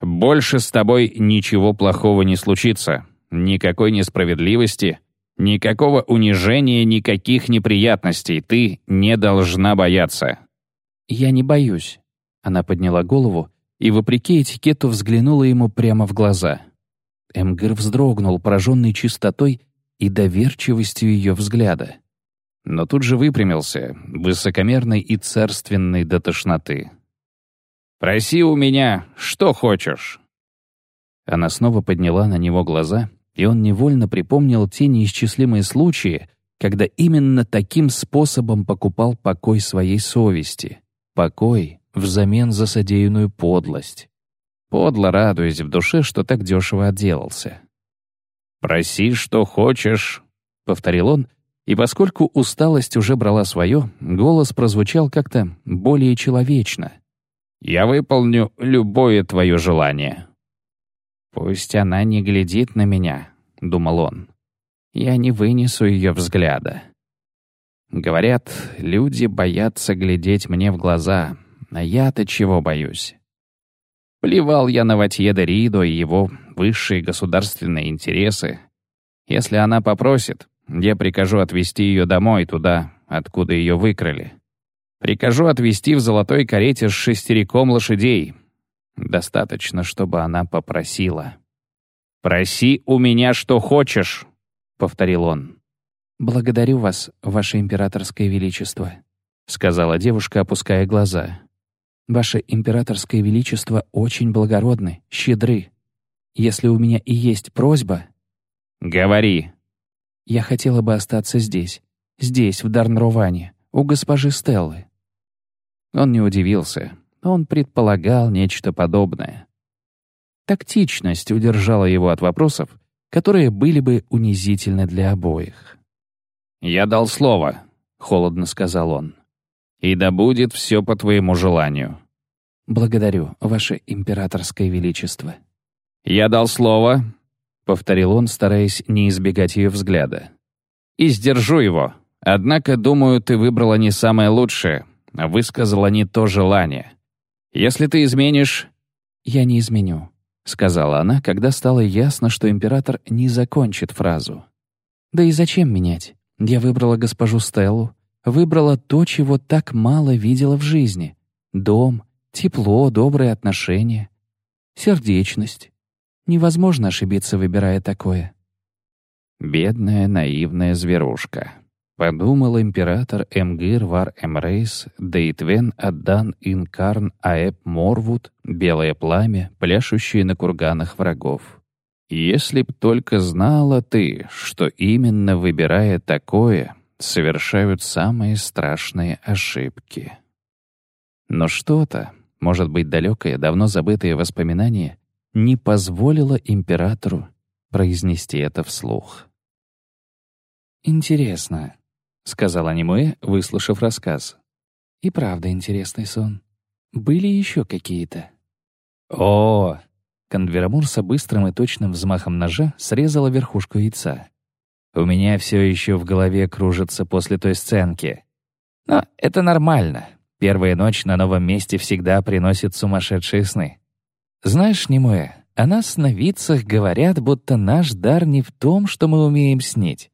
Больше с тобой ничего плохого не случится. Никакой несправедливости, никакого унижения, никаких неприятностей. Ты не должна бояться». «Я не боюсь». Она подняла голову и, вопреки этикету, взглянула ему прямо в глаза. Эмгер вздрогнул, пораженный чистотой и доверчивостью ее взгляда. Но тут же выпрямился, высокомерный и царственный до тошноты. «Проси у меня, что хочешь». Она снова подняла на него глаза, и он невольно припомнил те неисчислимые случаи, когда именно таким способом покупал покой своей совести. Покой взамен за содеянную подлость. Подло радуясь в душе, что так дешево отделался. «Проси, что хочешь», — повторил он, и поскольку усталость уже брала свое, голос прозвучал как-то более человечно. «Я выполню любое твое желание». «Пусть она не глядит на меня», — думал он. «Я не вынесу ее взгляда». Говорят, люди боятся глядеть мне в глаза, а я-то чего боюсь? Плевал я на Ватье де Ридо и его высшие государственные интересы. Если она попросит, я прикажу отвезти ее домой, туда, откуда ее выкрали. Прикажу отвезти в золотой карете с шестериком лошадей. Достаточно, чтобы она попросила. «Проси у меня, что хочешь», — повторил он. «Благодарю вас, ваше императорское величество», — сказала девушка, опуская глаза. «Ваше императорское величество очень благородны, щедры. Если у меня и есть просьба...» «Говори», я хотела бы остаться здесь, здесь, в Дарнроване, у госпожи Стеллы». Он не удивился. Он предполагал нечто подобное. Тактичность удержала его от вопросов, которые были бы унизительны для обоих. «Я дал слово», — холодно сказал он. «И да будет все по твоему желанию». «Благодарю, ваше императорское величество». «Я дал слово», — повторил он, стараясь не избегать ее взгляда. «И сдержу его. Однако, думаю, ты выбрала не самое лучшее, а высказала не то желание. Если ты изменишь...» «Я не изменю», — сказала она, когда стало ясно, что император не закончит фразу. «Да и зачем менять? Я выбрала госпожу Стеллу, выбрала то, чего так мало видела в жизни. Дом, тепло, добрые отношения, сердечность. Невозможно ошибиться, выбирая такое». «Бедная наивная зверушка», Подумал император Эмгир вар Эмрейс, Дейтвен Аддан Инкарн Аэп Морвуд, белое пламя, пляшущее на курганах врагов. Если б только знала ты, что именно выбирая такое, совершают самые страшные ошибки. Но что-то, может быть, далекое, давно забытое воспоминание, не позволило императору произнести это вслух. Интересно, — сказала Немуэ, выслушав рассказ. «И правда интересный сон. Были еще какие-то?» «О!» Конверамурса быстрым и точным взмахом ножа срезала верхушку яйца. «У меня все еще в голове кружится после той сценки. Но это нормально. Первая ночь на новом месте всегда приносит сумасшедшие сны. Знаешь, Немуэ, о нас сновидцах говорят, будто наш дар не в том, что мы умеем снить,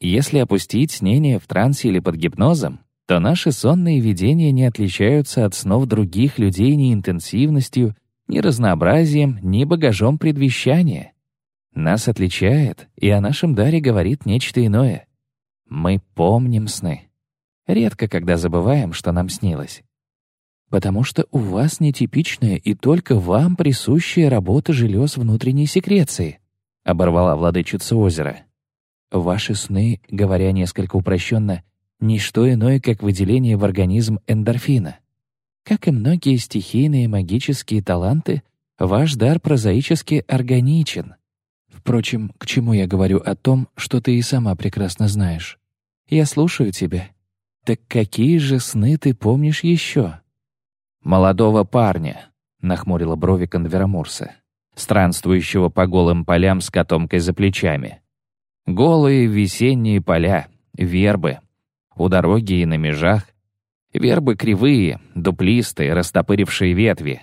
если опустить снение в трансе или под гипнозом, то наши сонные видения не отличаются от снов других людей ни интенсивностью, ни разнообразием, ни багажом предвещания. Нас отличает, и о нашем даре говорит нечто иное. Мы помним сны. Редко когда забываем, что нам снилось. Потому что у вас нетипичная и только вам присущая работа желез внутренней секреции, оборвала владычица озера. Ваши сны, говоря несколько упрощенно, не что иное, как выделение в организм эндорфина. Как и многие стихийные магические таланты, ваш дар прозаически органичен. Впрочем, к чему я говорю о том, что ты и сама прекрасно знаешь? Я слушаю тебя. Так какие же сны ты помнишь еще? Молодого парня, нахмурила брови Конверамурса, странствующего по голым полям с котомкой за плечами. Голые весенние поля, вербы. У дороги и на межах. Вербы кривые, дуплистые, растопырившие ветви.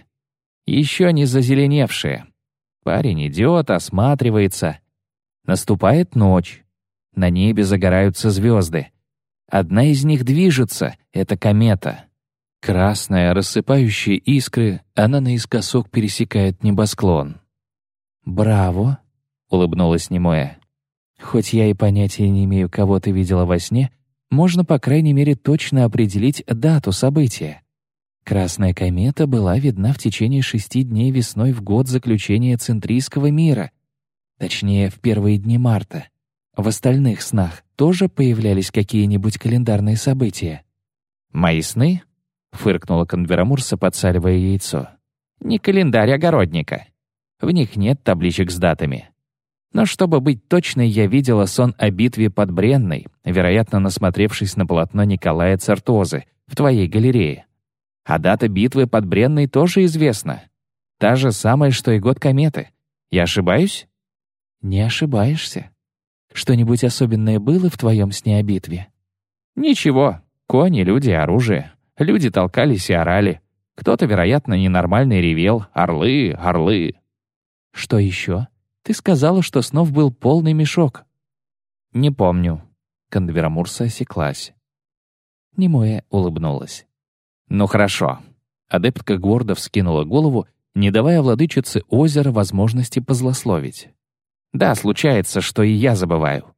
Еще не зазеленевшие. Парень идет, осматривается. Наступает ночь. На небе загораются звезды. Одна из них движется — это комета. Красная, рассыпающая искры, она наискосок пересекает небосклон. «Браво!» — улыбнулась Немоя. Хоть я и понятия не имею, кого ты видела во сне, можно, по крайней мере, точно определить дату события. Красная комета была видна в течение шести дней весной в год заключения Центрийского мира, точнее, в первые дни марта. В остальных снах тоже появлялись какие-нибудь календарные события. «Мои сны?» — фыркнула Конверамурса, подсаливая яйцо. «Не календарь огородника. В них нет табличек с датами. Но чтобы быть точной, я видела сон о битве под Бренной, вероятно, насмотревшись на полотно Николая Цартозы в твоей галерее. А дата битвы под Бренной тоже известна. Та же самая, что и год кометы. Я ошибаюсь? Не ошибаешься. Что-нибудь особенное было в твоем сне о битве? Ничего. Кони, люди, оружие. Люди толкались и орали. Кто-то, вероятно, ненормальный ревел. Орлы, орлы. Что еще? Ты сказала, что снов был полный мешок». «Не помню». Кондверамурса осеклась. Немоя улыбнулась. «Ну хорошо». Адептка гордо вскинула голову, не давая владычице озера возможности позлословить. «Да, случается, что и я забываю.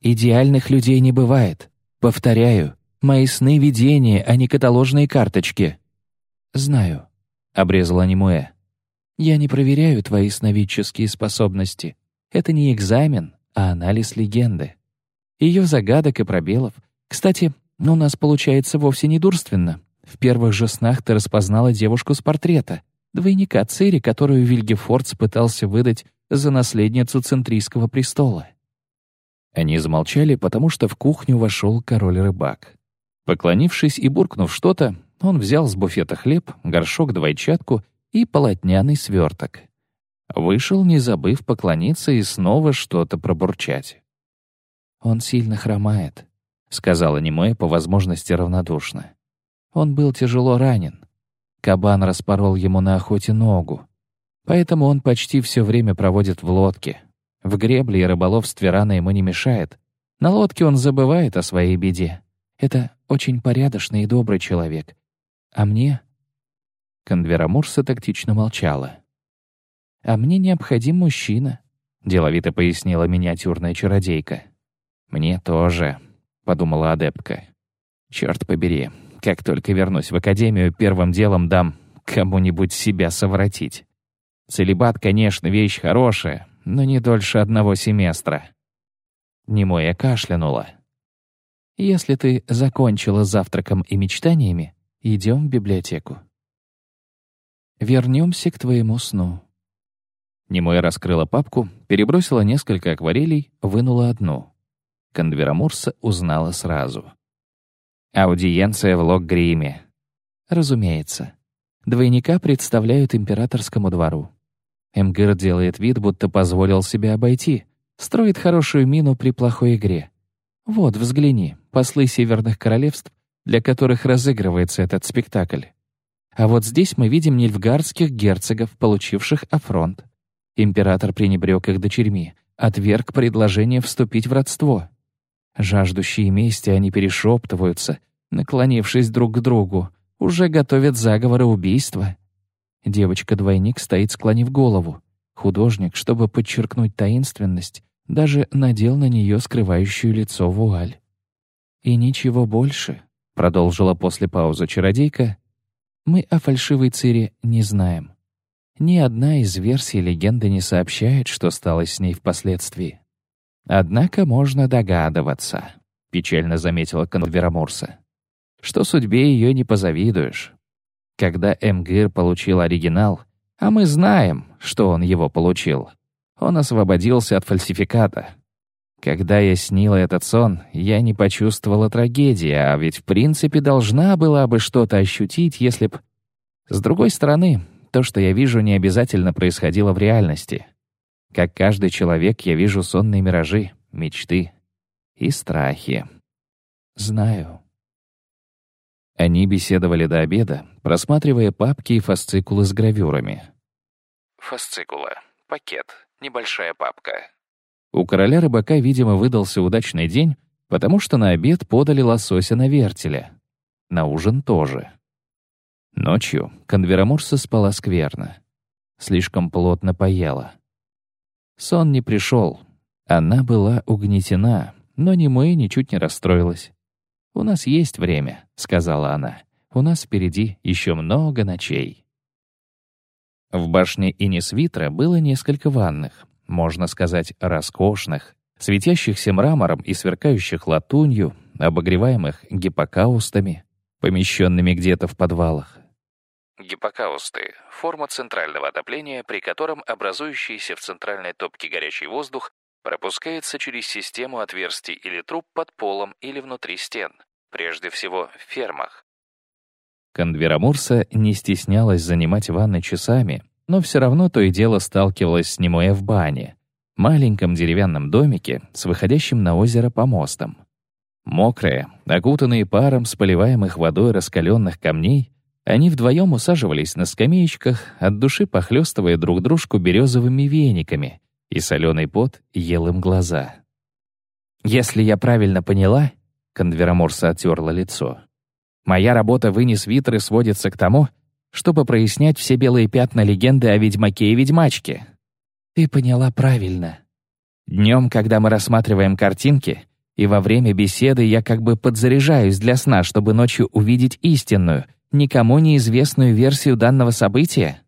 Идеальных людей не бывает. Повторяю, мои сны — видения, а не каталожные карточки». «Знаю», — обрезала Немуэ. Я не проверяю твои сновидческие способности. Это не экзамен, а анализ легенды. Ее загадок и пробелов. Кстати, у нас получается вовсе не дурственно. В первых же снах ты распознала девушку с портрета, двойника Цири, которую Вильгефордс пытался выдать за наследницу центрийского престола. Они замолчали, потому что в кухню вошел король-рыбак. Поклонившись и буркнув что-то, он взял с буфета хлеб, горшок-двойчатку и полотняный сверток. Вышел, не забыв поклониться и снова что-то пробурчать. «Он сильно хромает», — сказала Немоя по возможности равнодушно. «Он был тяжело ранен. Кабан распорол ему на охоте ногу. Поэтому он почти все время проводит в лодке. В гребле и рыболовстве рано ему не мешает. На лодке он забывает о своей беде. Это очень порядочный и добрый человек. А мне...» Конвера Мурса тактично молчала. «А мне необходим мужчина», — деловито пояснила миниатюрная чародейка. «Мне тоже», — подумала адепка. «Черт побери, как только вернусь в академию, первым делом дам кому-нибудь себя совратить. Целебат, конечно, вещь хорошая, но не дольше одного семестра». Немоя кашлянула. «Если ты закончила завтраком и мечтаниями, идем в библиотеку. Вернемся к твоему сну». Немоя раскрыла папку, перебросила несколько акварелей, вынула одну. Конверамурса узнала сразу. Аудиенция в Локгриме. Разумеется. Двойника представляют императорскому двору. Эмгир делает вид, будто позволил себе обойти, строит хорошую мину при плохой игре. Вот, взгляни, послы северных королевств, для которых разыгрывается этот спектакль. А вот здесь мы видим нильфгардских герцогов, получивших афронт. Император пренебрег их дочерьми, отверг предложение вступить в родство. Жаждущие мести они перешептываются, наклонившись друг к другу, уже готовят заговоры убийства. Девочка-двойник стоит, склонив голову. Художник, чтобы подчеркнуть таинственность, даже надел на нее скрывающую лицо вуаль. «И ничего больше», — продолжила после паузы чародейка, «мы о фальшивой Цире не знаем. Ни одна из версий легенды не сообщает, что стало с ней впоследствии. Однако можно догадываться, печально заметила Конверамурса, что судьбе ее не позавидуешь. Когда Эмгир получил оригинал, а мы знаем, что он его получил, он освободился от фальсификата. Когда я снила этот сон, я не почувствовала трагедии, а ведь в принципе должна была бы что-то ощутить, если б... С другой стороны, то, что я вижу, не обязательно происходило в реальности. Как каждый человек, я вижу сонные миражи, мечты и страхи. Знаю. Они беседовали до обеда, просматривая папки и фасцикулы с гравюрами. Фасцикула. Пакет. Небольшая папка. У короля рыбака, видимо, выдался удачный день, потому что на обед подали лосося на вертеле. На ужин тоже. Ночью Конверамурса спала скверно. Слишком плотно поела. Сон не пришел. Она была угнетена, но не мы ничуть не расстроилась. «У нас есть время», — сказала она. «У нас впереди еще много ночей». В башне Инисвитра было несколько ванных, можно сказать, роскошных, светящихся мрамором и сверкающих латунью, обогреваемых гиппокаустами, помещенными где-то в подвалах. Гиппокаусты — форма центрального отопления, при котором образующийся в центральной топке горячий воздух пропускается через систему отверстий или труб под полом или внутри стен, прежде всего в фермах. Конверамурса не стеснялась занимать ванны часами, но все равно то и дело сталкивалась с Немоя в бане, маленьком деревянном домике с выходящим на озеро помостом. Мокрые, окутанные паром с поливаемых водой раскаленных камней, они вдвоем усаживались на скамеечках, от души похлестывая друг дружку березовыми вениками, и соленый пот ел им глаза. «Если я правильно поняла», — Конвераморса оттерла лицо, «моя работа «Вынес витры» сводится к тому, чтобы прояснять все белые пятна легенды о ведьмаке и ведьмачке». «Ты поняла правильно. Днем, когда мы рассматриваем картинки, и во время беседы я как бы подзаряжаюсь для сна, чтобы ночью увидеть истинную — никому неизвестную версию данного события?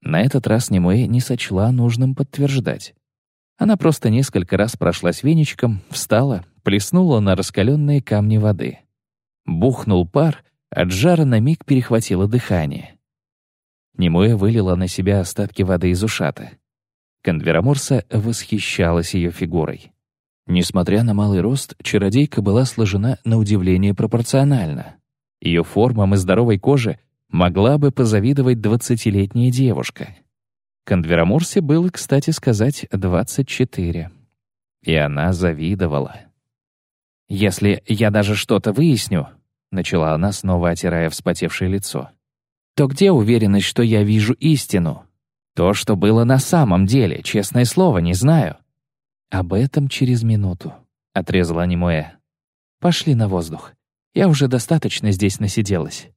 На этот раз Немуэ не сочла нужным подтверждать. Она просто несколько раз прошлась веничком, встала, плеснула на раскаленные камни воды. Бухнул пар, От жара на миг перехватило дыхание. Немоя вылила на себя остатки воды из ушата. Конверамурса восхищалась ее фигурой. Несмотря на малый рост, чародейка была сложена на удивление пропорционально. Ее формам и здоровой коже могла бы позавидовать двадцатилетняя девушка. Конверамурсе было, кстати сказать, двадцать четыре. И она завидовала. «Если я даже что-то выясню», — начала она, снова отирая вспотевшее лицо, «то где уверенность, что я вижу истину? То, что было на самом деле, честное слово, не знаю». «Об этом через минуту», — отрезала Немуэ. «Пошли на воздух. Я уже достаточно здесь насиделась.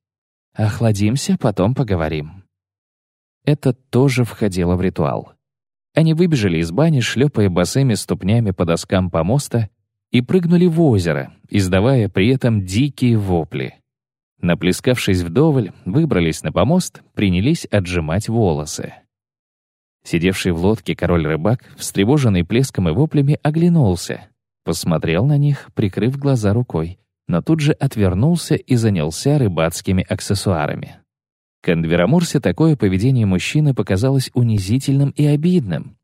Охладимся, потом поговорим». Это тоже входило в ритуал. Они выбежали из бани, шлепая босыми ступнями по доскам помоста, и прыгнули в озеро, издавая при этом дикие вопли. Наплескавшись вдоволь, выбрались на помост, принялись отжимать волосы. Сидевший в лодке король-рыбак, встревоженный плеском и воплями, оглянулся, посмотрел на них, прикрыв глаза рукой, но тут же отвернулся и занялся рыбацкими аксессуарами. Кондверамурсе такое поведение мужчины показалось унизительным и обидным.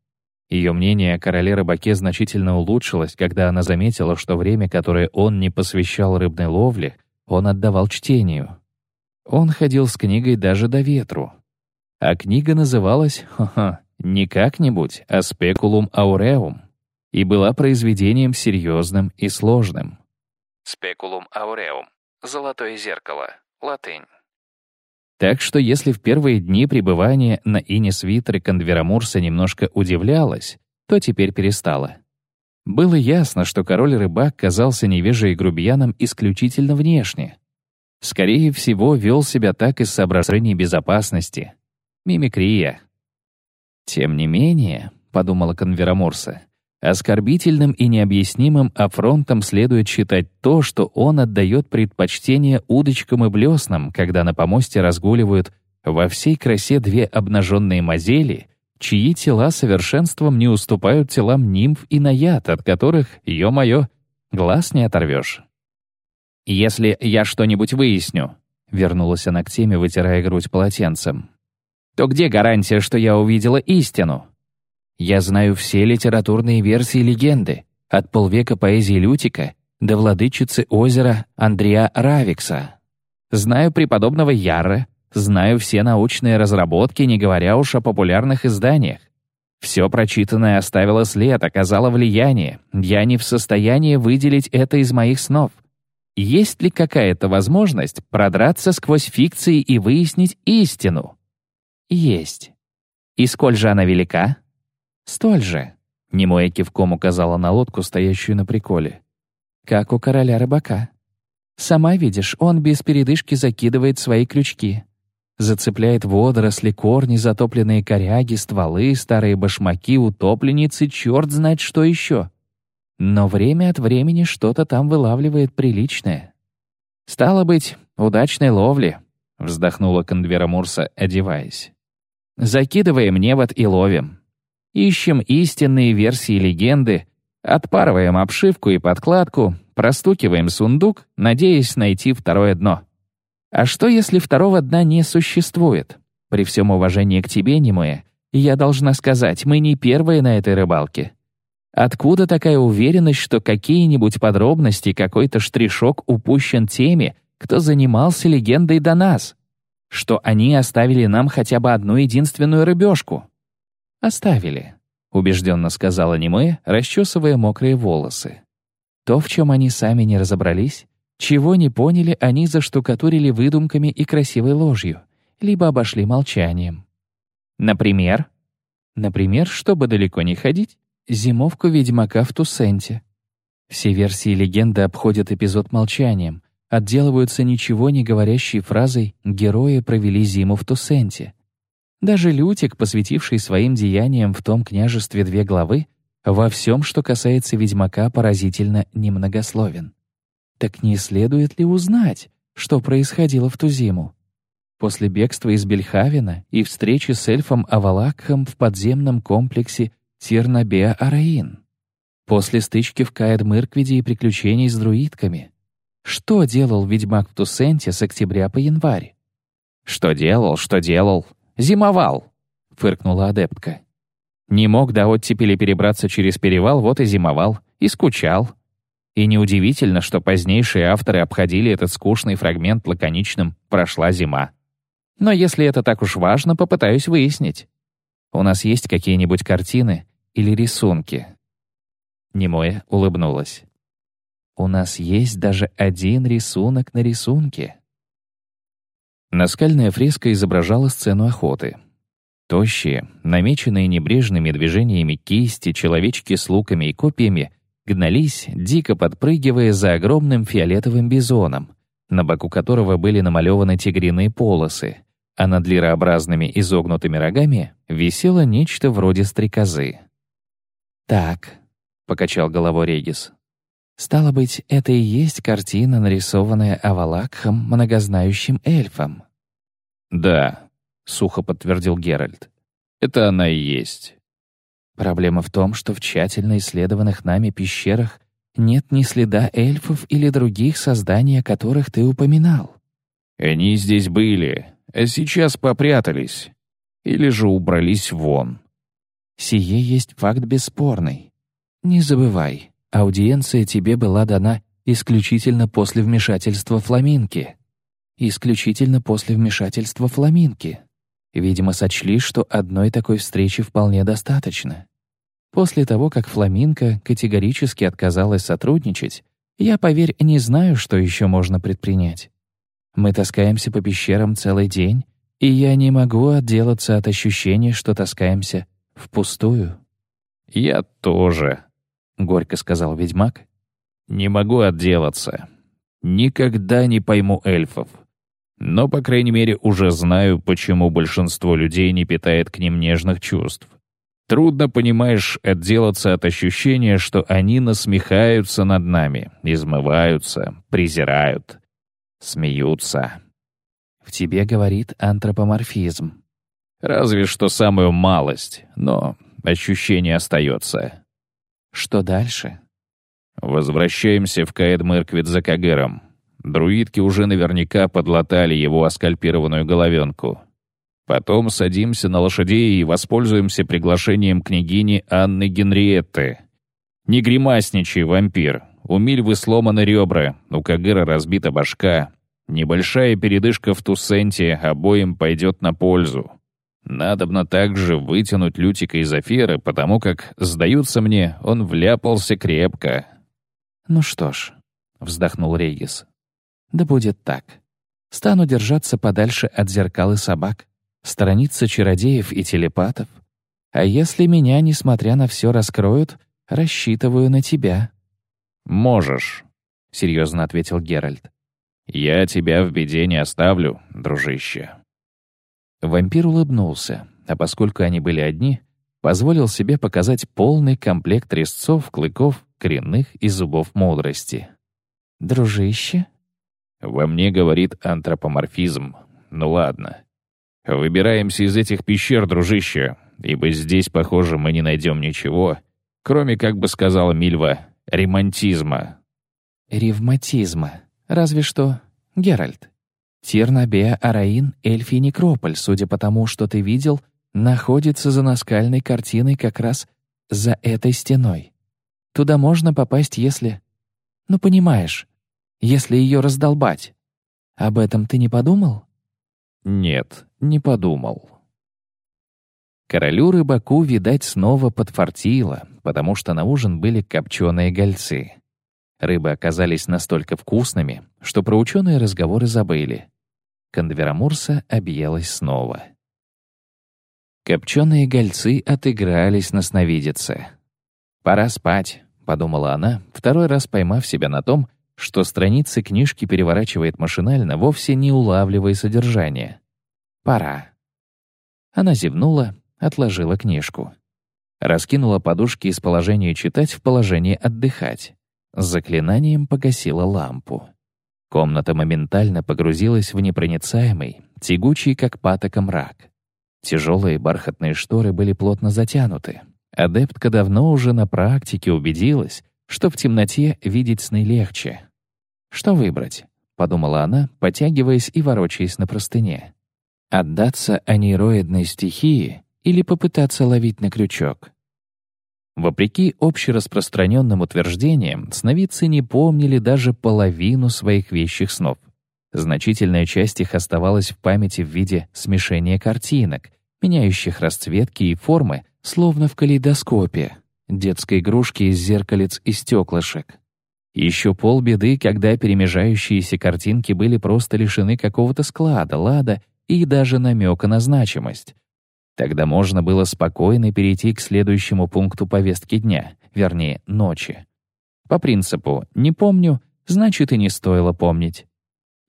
Ее мнение о короле-рыбаке значительно улучшилось, когда она заметила, что время, которое он не посвящал рыбной ловле, он отдавал чтению. Он ходил с книгой даже до ветру. А книга называлась, ха-ха, не как-нибудь, а «Спекулум ауреум» и была произведением серьезным и сложным. «Спекулум ауреум» — «Золотое зеркало», латынь. Так что если в первые дни пребывания на Инис Витре Кондверамурса немножко удивлялась, то теперь перестала. Было ясно, что король-рыбак казался невежей грубияном исключительно внешне. Скорее всего, вел себя так из соображений безопасности. Мимикрия. «Тем не менее», — подумала Конверамурса, Оскорбительным и необъяснимым афронтом следует считать то, что он отдает предпочтение удочкам и блеснам, когда на помосте разгуливают во всей красе две обнаженные мазели, чьи тела совершенством не уступают телам нимф и наяд, от которых, ё-моё, глаз не оторвешь. «Если я что-нибудь выясню», — вернулась она к теме, вытирая грудь полотенцем, «то где гарантия, что я увидела истину?» Я знаю все литературные версии легенды, от полвека поэзии Лютика до владычицы озера Андреа Равикса. Знаю преподобного Яра, знаю все научные разработки, не говоря уж о популярных изданиях. Все прочитанное оставило след, оказало влияние. Я не в состоянии выделить это из моих снов. Есть ли какая-то возможность продраться сквозь фикции и выяснить истину? Есть. И сколь же она велика? «Столь же», — немоя кивком указала на лодку, стоящую на приколе. «Как у короля рыбака. Сама видишь, он без передышки закидывает свои крючки. Зацепляет водоросли, корни, затопленные коряги, стволы, старые башмаки, утопленницы, черт знает что еще. Но время от времени что-то там вылавливает приличное. «Стало быть, удачной ловли», — вздохнула Кондвера Мурса, одеваясь. «Закидываем невод и ловим. Ищем истинные версии легенды, отпарываем обшивку и подкладку, простукиваем сундук, надеясь найти второе дно. А что, если второго дна не существует? При всем уважении к тебе, Немуэ, я должна сказать, мы не первые на этой рыбалке. Откуда такая уверенность, что какие-нибудь подробности, какой-то штришок упущен теми, кто занимался легендой до нас? Что они оставили нам хотя бы одну единственную рыбешку? «Оставили», — убежденно сказала Немэ, расчесывая мокрые волосы. То, в чем они сами не разобрались, чего не поняли, они заштукатурили выдумками и красивой ложью, либо обошли молчанием. Например? Например, чтобы далеко не ходить, зимовку ведьмака в Тусенте. Все версии легенды обходят эпизод молчанием, отделываются ничего не говорящей фразой «герои провели зиму в Тусенте», даже Лютик, посвятивший своим деяниям в том княжестве две главы, во всем, что касается ведьмака, поразительно немногословен. Так не следует ли узнать, что происходило в ту зиму? После бегства из Бельхавена и встречи с эльфом Авалакхом в подземном комплексе Тирнабеа-Араин. После стычки в Каэд-Мырквиде и приключений с друидками. Что делал ведьмак в Тусенте с октября по январь? «Что делал, что делал? Зимовал!» — фыркнула адептка. «Не мог до оттепели перебраться через перевал, вот и зимовал. И скучал. И неудивительно, что позднейшие авторы обходили этот скучный фрагмент лаконичным «прошла зима». Но если это так уж важно, попытаюсь выяснить. У нас есть какие-нибудь картины или рисунки?» Немоя улыбнулась. «У нас есть даже один рисунок на рисунке». Наскальная фреска изображала сцену охоты. Тощие, намеченные небрежными движениями кисти, человечки с луками и копьями гнались, дико подпрыгивая за огромным фиолетовым бизоном, на боку которого были намалеваны тигриные полосы, а над лирообразными изогнутыми рогами висело нечто вроде стрекозы. «Так», — покачал головой Регис, — «стало быть, это и есть картина, нарисованная Авалакхом, многознающим эльфом». «Да», — сухо подтвердил Геральт, — «это она и есть». Проблема в том, что в тщательно исследованных нами пещерах нет ни следа эльфов или других созданий, о которых ты упоминал. Они здесь были, а сейчас попрятались. Или же убрались вон. Сие есть факт бесспорный. Не забывай, аудиенция тебе была дана исключительно после вмешательства Фламинки. Исключительно после вмешательства Фламинки. Видимо, сочли, что одной такой встречи вполне достаточно. После того, как Фламинка категорически отказалась сотрудничать, я, поверь, не знаю, что еще можно предпринять. Мы таскаемся по пещерам целый день, и я не могу отделаться от ощущения, что таскаемся впустую». «Я тоже», — горько сказал ведьмак. «Не могу отделаться. Никогда не пойму эльфов. Но, по крайней мере, уже знаю, почему большинство людей не питает к ним нежных чувств. Трудно, понимаешь, отделаться от ощущения, что они насмехаются над нами, измываются, презирают смеются. В тебе говорит антропоморфизм. Разве что самую малость, но ощущение остается. Что дальше? Возвращаемся в Каэд-Мырквит за Кагером. Друидки уже наверняка подлатали его оскальпированную головенку. Потом садимся на лошадей и воспользуемся приглашением княгини Анны Генриетты. Не гримасничай, вампир. У Мильвы сломаны ребра, у Кагыра разбита башка. Небольшая передышка в Тусенте обоим пойдет на пользу. Надобно также вытянуть Лютика из аферы, потому как, сдаются мне, он вляпался крепко. «Ну что ж», — вздохнул Рейгис, — «да будет так. Стану держаться подальше от зеркал и собак, сторониться чародеев и телепатов. А если меня, несмотря на все, раскроют, рассчитываю на тебя». «Можешь», — серьезно ответил Геральт. «Я тебя в беде не оставлю, дружище». Вампир улыбнулся, а поскольку они были одни, позволил себе показать полный комплект резцов, клыков, коренных и зубов мудрости. «Дружище?» «Во мне говорит антропоморфизм. Ну ладно. Выбираемся из этих пещер, дружище, ибо здесь, похоже, мы не найдем ничего, кроме, как бы сказала Мильва, ремонтизма. Ревматизма. Разве что Геральт. Тернабеа Араин, Эльфий Некрополь, судя по тому, что ты видел, находится за наскальной картиной как раз за этой стеной. Туда можно попасть, если... Ну, понимаешь, если ее раздолбать. Об этом ты не подумал? Нет, не подумал. Королю рыбаку, видать, снова подфартило, потому что на ужин были копченые гольцы. Рыбы оказались настолько вкусными, что про ученые разговоры забыли. Конверамурса объелась снова. Копченые гольцы отыгрались на сновидице. «Пора спать», — подумала она, второй раз поймав себя на том, что страницы книжки переворачивает машинально, вовсе не улавливая содержание. «Пора». Она зевнула, отложила книжку. Раскинула подушки из положения читать в положение отдыхать. С заклинанием погасила лампу. Комната моментально погрузилась в непроницаемый, тягучий, как патока, мрак. Тяжелые бархатные шторы были плотно затянуты. Адептка давно уже на практике убедилась, что в темноте видеть сны легче. Что выбрать? Подумала она, потягиваясь и ворочаясь на простыне. Отдаться анейроидной стихии или попытаться ловить на крючок? Вопреки общераспространенным утверждениям, сновидцы не помнили даже половину своих вещих снов. Значительная часть их оставалась в памяти в виде смешения картинок, меняющих расцветки и формы, словно в калейдоскопе, детской игрушки из зеркалец и стеклышек. Еще полбеды, когда перемежающиеся картинки были просто лишены какого-то склада, лада и даже намека на значимость. Тогда можно было спокойно перейти к следующему пункту повестки дня, вернее, ночи. По принципу «не помню», значит и не стоило помнить.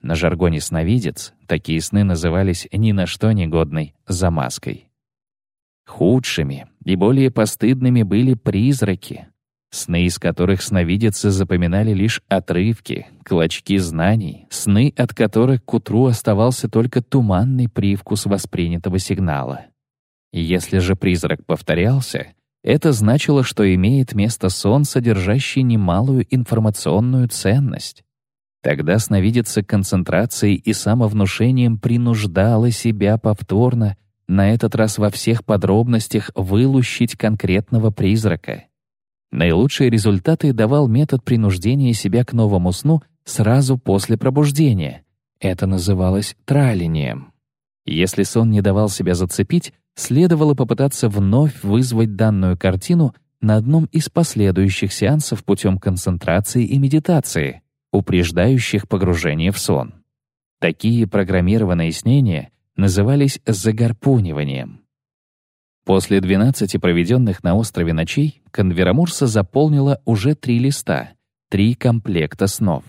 На жаргоне «сновидец» такие сны назывались ни на что негодной замазкой. Худшими и более постыдными были призраки, сны из которых сновидицы запоминали лишь отрывки, клочки знаний, сны, от которых к утру оставался только туманный привкус воспринятого сигнала. Если же призрак повторялся, это значило, что имеет место сон, содержащий немалую информационную ценность. Тогда сновидица концентрацией и самовнушением принуждала себя повторно, на этот раз во всех подробностях, вылущить конкретного призрака. Наилучшие результаты давал метод принуждения себя к новому сну сразу после пробуждения. Это называлось тралением. Если сон не давал себя зацепить, следовало попытаться вновь вызвать данную картину на одном из последующих сеансов путем концентрации и медитации упреждающих погружение в сон. Такие программированные снения назывались загарпуниванием. После 12 проведенных на острове ночей Конверамурса заполнила уже три листа, три комплекта снов.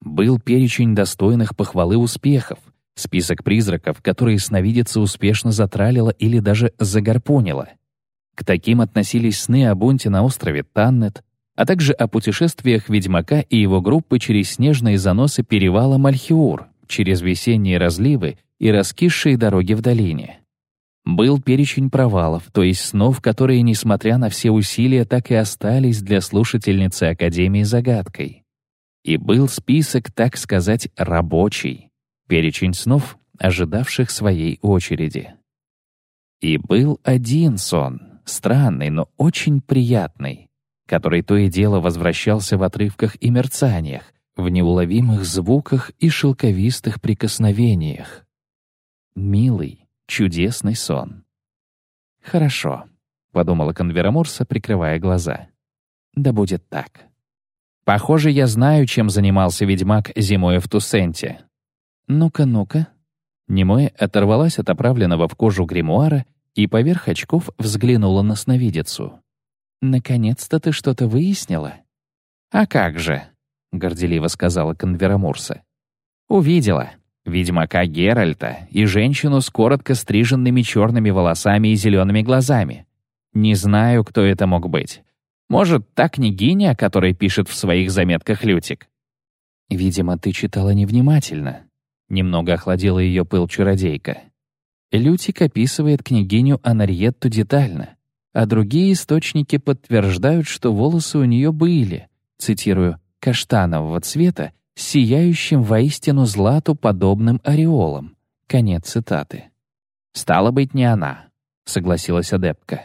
Был перечень достойных похвалы успехов, список призраков, которые сновидица успешно затралила или даже загарпунила. К таким относились сны о бунте на острове Таннет, а также о путешествиях Ведьмака и его группы через снежные заносы перевала Мальхиур, через весенние разливы и раскисшие дороги в долине. Был перечень провалов, то есть снов, которые, несмотря на все усилия, так и остались для слушательницы Академии загадкой. И был список, так сказать, рабочий, перечень снов, ожидавших своей очереди. И был один сон, странный, но очень приятный который то и дело возвращался в отрывках и мерцаниях, в неуловимых звуках и шелковистых прикосновениях. Милый, чудесный сон. «Хорошо», — подумала Конверамурса, прикрывая глаза. «Да будет так. Похоже, я знаю, чем занимался ведьмак зимой в Туссенте. Ну-ка, ну-ка». Немоя оторвалась от оправленного в кожу гримуара и поверх очков взглянула на сновидицу. «Наконец-то ты что-то выяснила?» «А как же?» — горделиво сказала Конверамурса. «Увидела. Ведьмака Геральта и женщину с коротко стриженными черными волосами и зелеными глазами. Не знаю, кто это мог быть. Может, та княгиня, о которой пишет в своих заметках Лютик?» «Видимо, ты читала невнимательно», — немного охладила ее пыл чародейка. Лютик описывает княгиню Анарьетту детально а другие источники подтверждают, что волосы у нее были, цитирую, «каштанового цвета, сияющим воистину злату подобным ореолом». Конец цитаты. «Стало быть, не она», — согласилась адепка.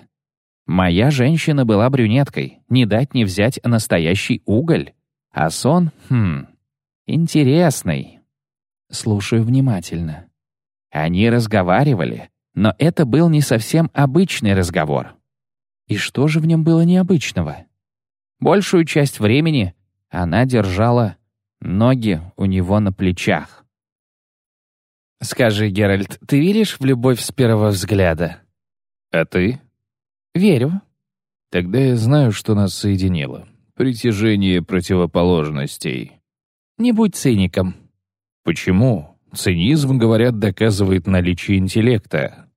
«Моя женщина была брюнеткой, не дать не взять настоящий уголь. А сон, хм, интересный». Слушаю внимательно. Они разговаривали, но это был не совсем обычный разговор. И что же в нем было необычного? Большую часть времени она держала ноги у него на плечах. «Скажи, Геральт, ты веришь в любовь с первого взгляда?» «А ты?» «Верю». «Тогда я знаю, что нас соединило. Притяжение противоположностей». «Не будь циником». «Почему? Цинизм, говорят, доказывает наличие интеллекта».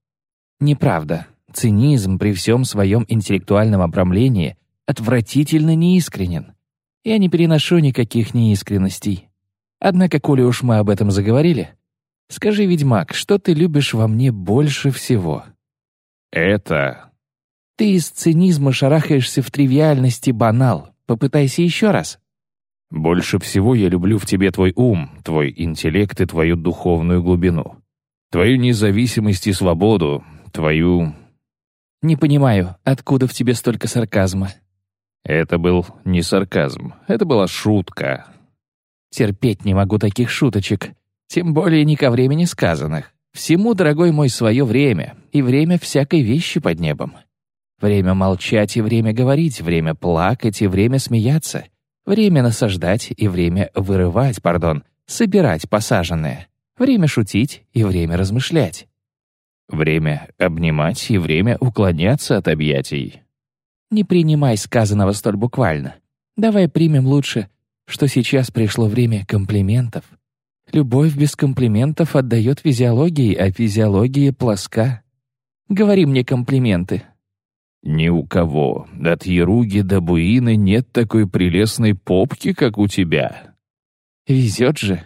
«Неправда цинизм при всем своем интеллектуальном обрамлении отвратительно неискренен. Я не переношу никаких неискренностей. Однако, коли уж мы об этом заговорили, скажи, ведьмак, что ты любишь во мне больше всего? Это... Ты из цинизма шарахаешься в тривиальности банал. Попытайся еще раз. Больше всего я люблю в тебе твой ум, твой интеллект и твою духовную глубину. Твою независимость и свободу, твою...» «Не понимаю, откуда в тебе столько сарказма?» Это был не сарказм, это была шутка. Терпеть не могу таких шуточек, тем более не ко времени сказанных. Всему, дорогой мой, свое время, и время всякой вещи под небом. Время молчать и время говорить, время плакать и время смеяться, время насаждать и время вырывать, пардон, собирать посаженное, время шутить и время размышлять. Время обнимать и время уклоняться от объятий. Не принимай сказанного столь буквально. Давай примем лучше, что сейчас пришло время комплиментов. Любовь без комплиментов отдает физиологии, а физиология плоска. Говори мне комплименты. Ни у кого, от Еруги до Буины, нет такой прелестной попки, как у тебя. Везет же.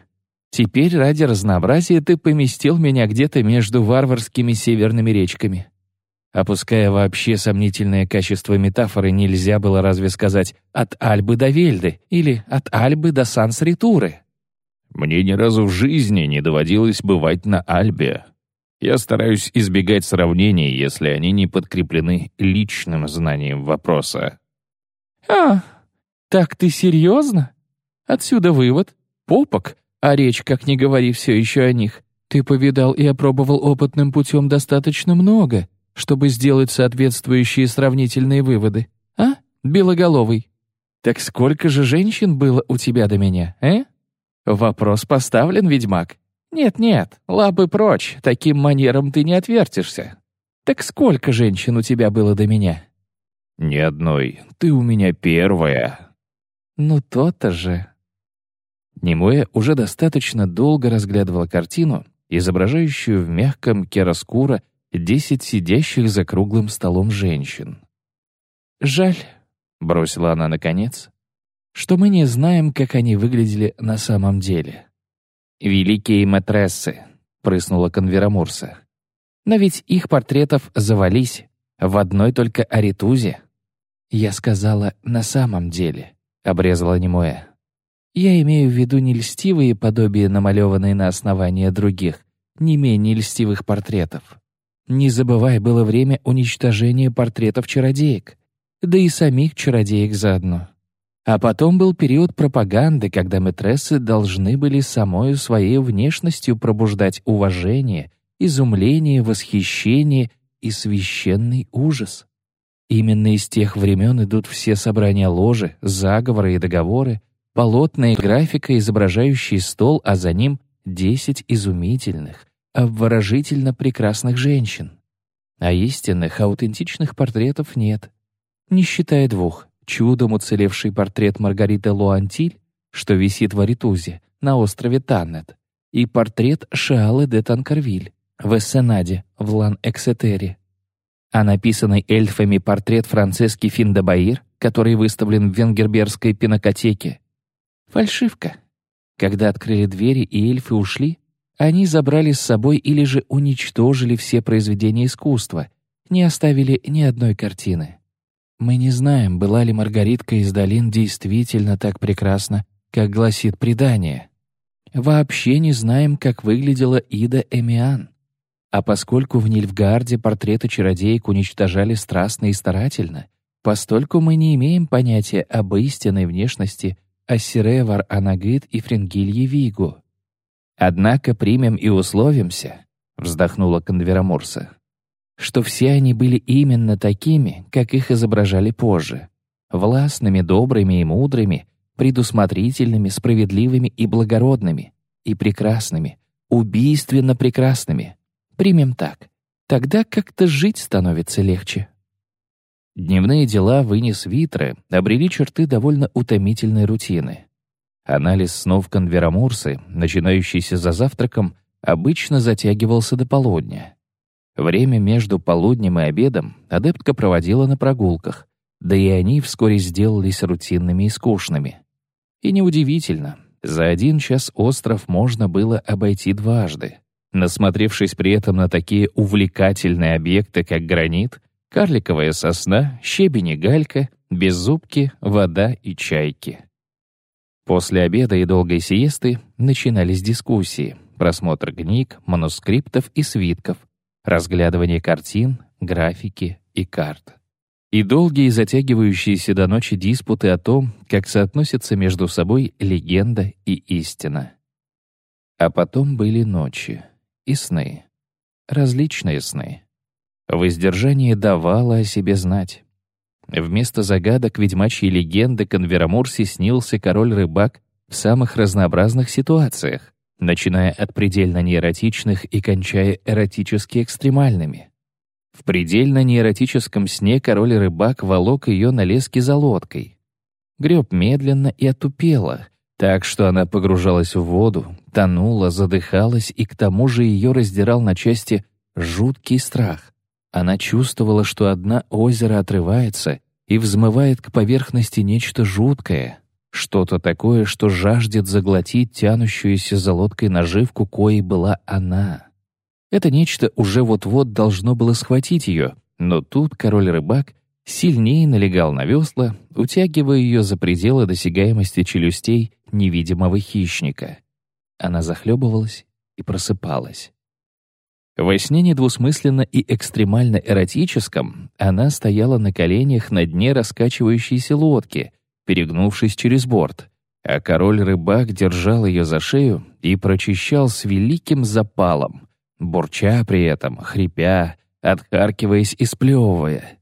Теперь ради разнообразия ты поместил меня где-то между варварскими северными речками. Опуская вообще сомнительное качество метафоры, нельзя было разве сказать «от Альбы до Вельды» или «от Альбы до Санс-Ритуры». Мне ни разу в жизни не доводилось бывать на Альбе. Я стараюсь избегать сравнений, если они не подкреплены личным знанием вопроса. «А, так ты серьезно? Отсюда вывод. Попок, а речь, как ни говори, все еще о них. Ты повидал и опробовал опытным путем достаточно много, чтобы сделать соответствующие сравнительные выводы. А, белоголовый? Так сколько же женщин было у тебя до меня, э?» Вопрос поставлен, ведьмак. Нет-нет, лапы прочь, таким манером ты не отвертишься. Так сколько женщин у тебя было до меня? Ни одной. Ты у меня первая. Ну то-то же. Немоя уже достаточно долго разглядывала картину, изображающую в мягком кероскура десять сидящих за круглым столом женщин. «Жаль», — бросила она наконец, что мы не знаем, как они выглядели на самом деле. «Великие матрессы», — прыснула Конверамурса. «Но ведь их портретов завались в одной только аритузе». «Я сказала «на самом деле», — обрезала Немоя. «Я имею в виду не льстивые подобия, намалеванные на основании других, не менее льстивых портретов. Не забывай, было время уничтожения портретов чародеек, да и самих чародеек заодно. А потом был период пропаганды, когда мэтрессы должны были самой своей внешностью пробуждать уважение, изумление, восхищение и священный ужас. Именно из тех времен идут все собрания ложи, заговоры и договоры, полотна и графика, изображающие стол, а за ним десять изумительных, обворожительно прекрасных женщин. А истинных, аутентичных портретов нет, не считая двух чудом уцелевший портрет Маргариты Луантиль, что висит в Аритузе, на острове Таннет, и портрет Шиалы де Танкервиль в Эссенаде, в Лан-Эксетере. А написанный эльфами портрет Францески Финдебаир, который выставлен в венгерберской пинокотеке. Фальшивка. Когда открыли двери и эльфы ушли, они забрали с собой или же уничтожили все произведения искусства, не оставили ни одной картины. Мы не знаем, была ли Маргаритка из долин действительно так прекрасна, как гласит предание. Вообще не знаем, как выглядела Ида Эмиан. А поскольку в Нильфгарде портреты чародеек уничтожали страстно и старательно, постольку мы не имеем понятия об истинной внешности Ассиревар Анагит и Фрингилье Вигу. Однако примем и условимся, вздохнула Конверамурса, что все они были именно такими, как их изображали позже. Властными, добрыми и мудрыми, предусмотрительными, справедливыми и благородными, и прекрасными, убийственно прекрасными. Примем так. Тогда как-то жить становится легче. Дневные дела вынес Витры обрели черты довольно утомительной рутины. Анализ снов конверамурсы, начинающийся за завтраком, обычно затягивался до полудня. Время между полуднем и обедом адептка проводила на прогулках, да и они вскоре сделались рутинными и скучными. И неудивительно, за один час остров можно было обойти дважды, насмотревшись при этом на такие увлекательные объекты, как гранит, карликовая сосна, щебень и галька, беззубки, вода и чайки. После обеда и долгой сиесты начинались дискуссии, просмотр книг, манускриптов и свитков, разглядывание картин, графики и карт. И долгие затягивающиеся до ночи диспуты о том, как соотносятся между собой легенда и истина. А потом были ночи и сны. Различные сны. Воздержание давало о себе знать. Вместо загадок ведьмачьей легенды Конверамурсе снился король-рыбак в самых разнообразных ситуациях, начиная от предельно неэротичных и кончая эротически экстремальными. В предельно неэротическом сне король-рыбак волок ее на леске за лодкой. Греб медленно и отупело, так что она погружалась в воду, тонула, задыхалась, и к тому же ее раздирал на части жуткий страх. Она чувствовала, что одна озеро отрывается и взмывает к поверхности нечто жуткое, что-то такое, что жаждет заглотить тянущуюся за лодкой наживку, коей была она. Это нечто уже вот-вот должно было схватить ее, но тут король-рыбак сильнее налегал на весла, утягивая ее за пределы досягаемости челюстей невидимого хищника. Она захлебывалась и просыпалась. Во сне недвусмысленно и экстремально эротическом она стояла на коленях на дне раскачивающейся лодки, перегнувшись через борт, а король-рыбак держал ее за шею и прочищал с великим запалом, бурча при этом, хрипя, отхаркиваясь и сплевывая.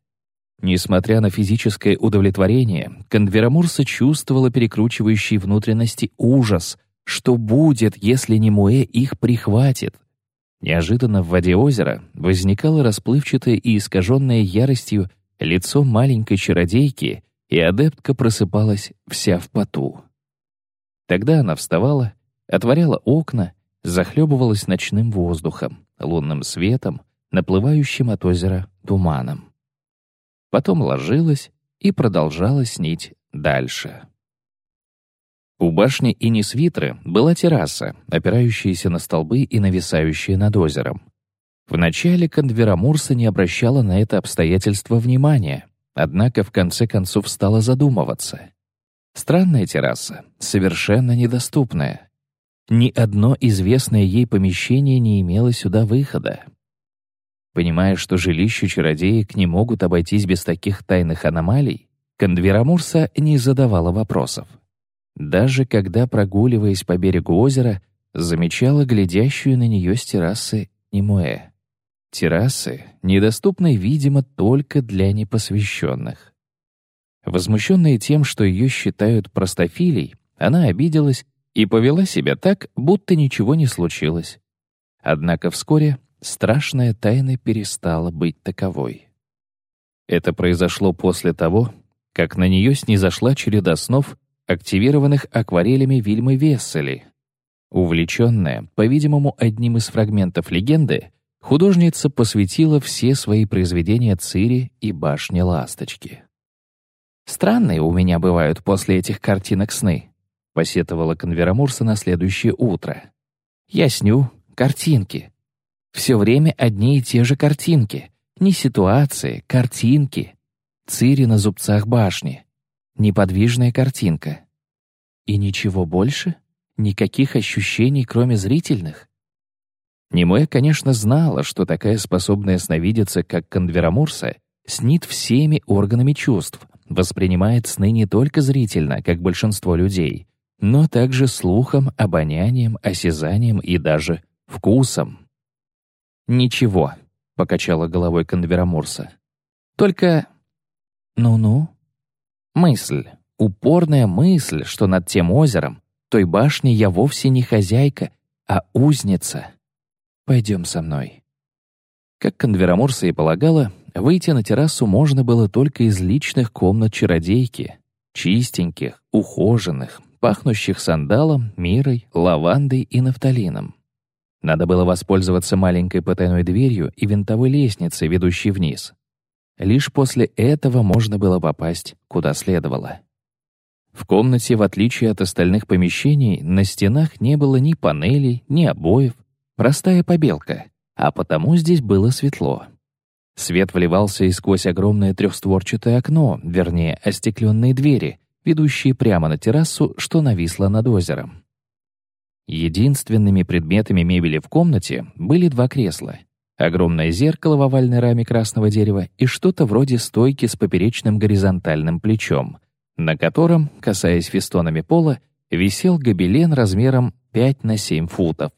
Несмотря на физическое удовлетворение, Конверамурса чувствовала перекручивающий внутренности ужас, что будет, если Немуэ их прихватит. Неожиданно в воде озера возникало расплывчатое и искаженное яростью лицо маленькой чародейки, и адептка просыпалась вся в поту. Тогда она вставала, отворяла окна, захлебывалась ночным воздухом, лунным светом, наплывающим от озера туманом. Потом ложилась и продолжала снить дальше. У башни Инисвитры была терраса, опирающаяся на столбы и нависающая над озером. Вначале Кондверамурса не обращала на это обстоятельство внимания, однако в конце концов стала задумываться. Странная терраса, совершенно недоступная. Ни одно известное ей помещение не имело сюда выхода. Понимая, что жилища чародеек не могут обойтись без таких тайных аномалий, Кондверамурса не задавала вопросов даже когда, прогуливаясь по берегу озера, замечала глядящую на нее с террасы Немуэ. Террасы, недоступные, видимо, только для непосвященных. Возмущенная тем, что ее считают простофилей, она обиделась и повела себя так, будто ничего не случилось. Однако вскоре страшная тайна перестала быть таковой. Это произошло после того, как на нее снизошла череда снов, активированных акварелями Вильмы Вессели. Увлеченная, по-видимому, одним из фрагментов легенды, художница посвятила все свои произведения Цири и Башне Ласточки. «Странные у меня бывают после этих картинок сны», — посетовала Конверамурса на следующее утро. «Я сню картинки. Все время одни и те же картинки. Не ситуации, картинки. Цири на зубцах башни неподвижная картинка. И ничего больше? Никаких ощущений, кроме зрительных? Немоя, конечно, знала, что такая способная сновидица, как Конверамурса, снит всеми органами чувств, воспринимает сны не только зрительно, как большинство людей, но также слухом, обонянием, осязанием и даже вкусом. «Ничего», — покачала головой Конверамурса. «Только...» «Ну-ну», Мысль, упорная мысль, что над тем озером, той башней я вовсе не хозяйка, а узница. Пойдем со мной. Как Конверамурса и полагала, выйти на террасу можно было только из личных комнат чародейки, чистеньких, ухоженных, пахнущих сандалом, мирой, лавандой и нафталином. Надо было воспользоваться маленькой потайной дверью и винтовой лестницей, ведущей вниз. Лишь после этого можно было попасть куда следовало. В комнате, в отличие от остальных помещений, на стенах не было ни панелей, ни обоев, простая побелка, а потому здесь было светло. Свет вливался и сквозь огромное трехстворчатое окно, вернее, остекленные двери, ведущие прямо на террасу, что нависла над озером. Единственными предметами мебели в комнате были два кресла, огромное зеркало в овальной раме красного дерева и что-то вроде стойки с поперечным горизонтальным плечом, на котором, касаясь фестонами пола, висел гобелен размером 5 на 7 футов.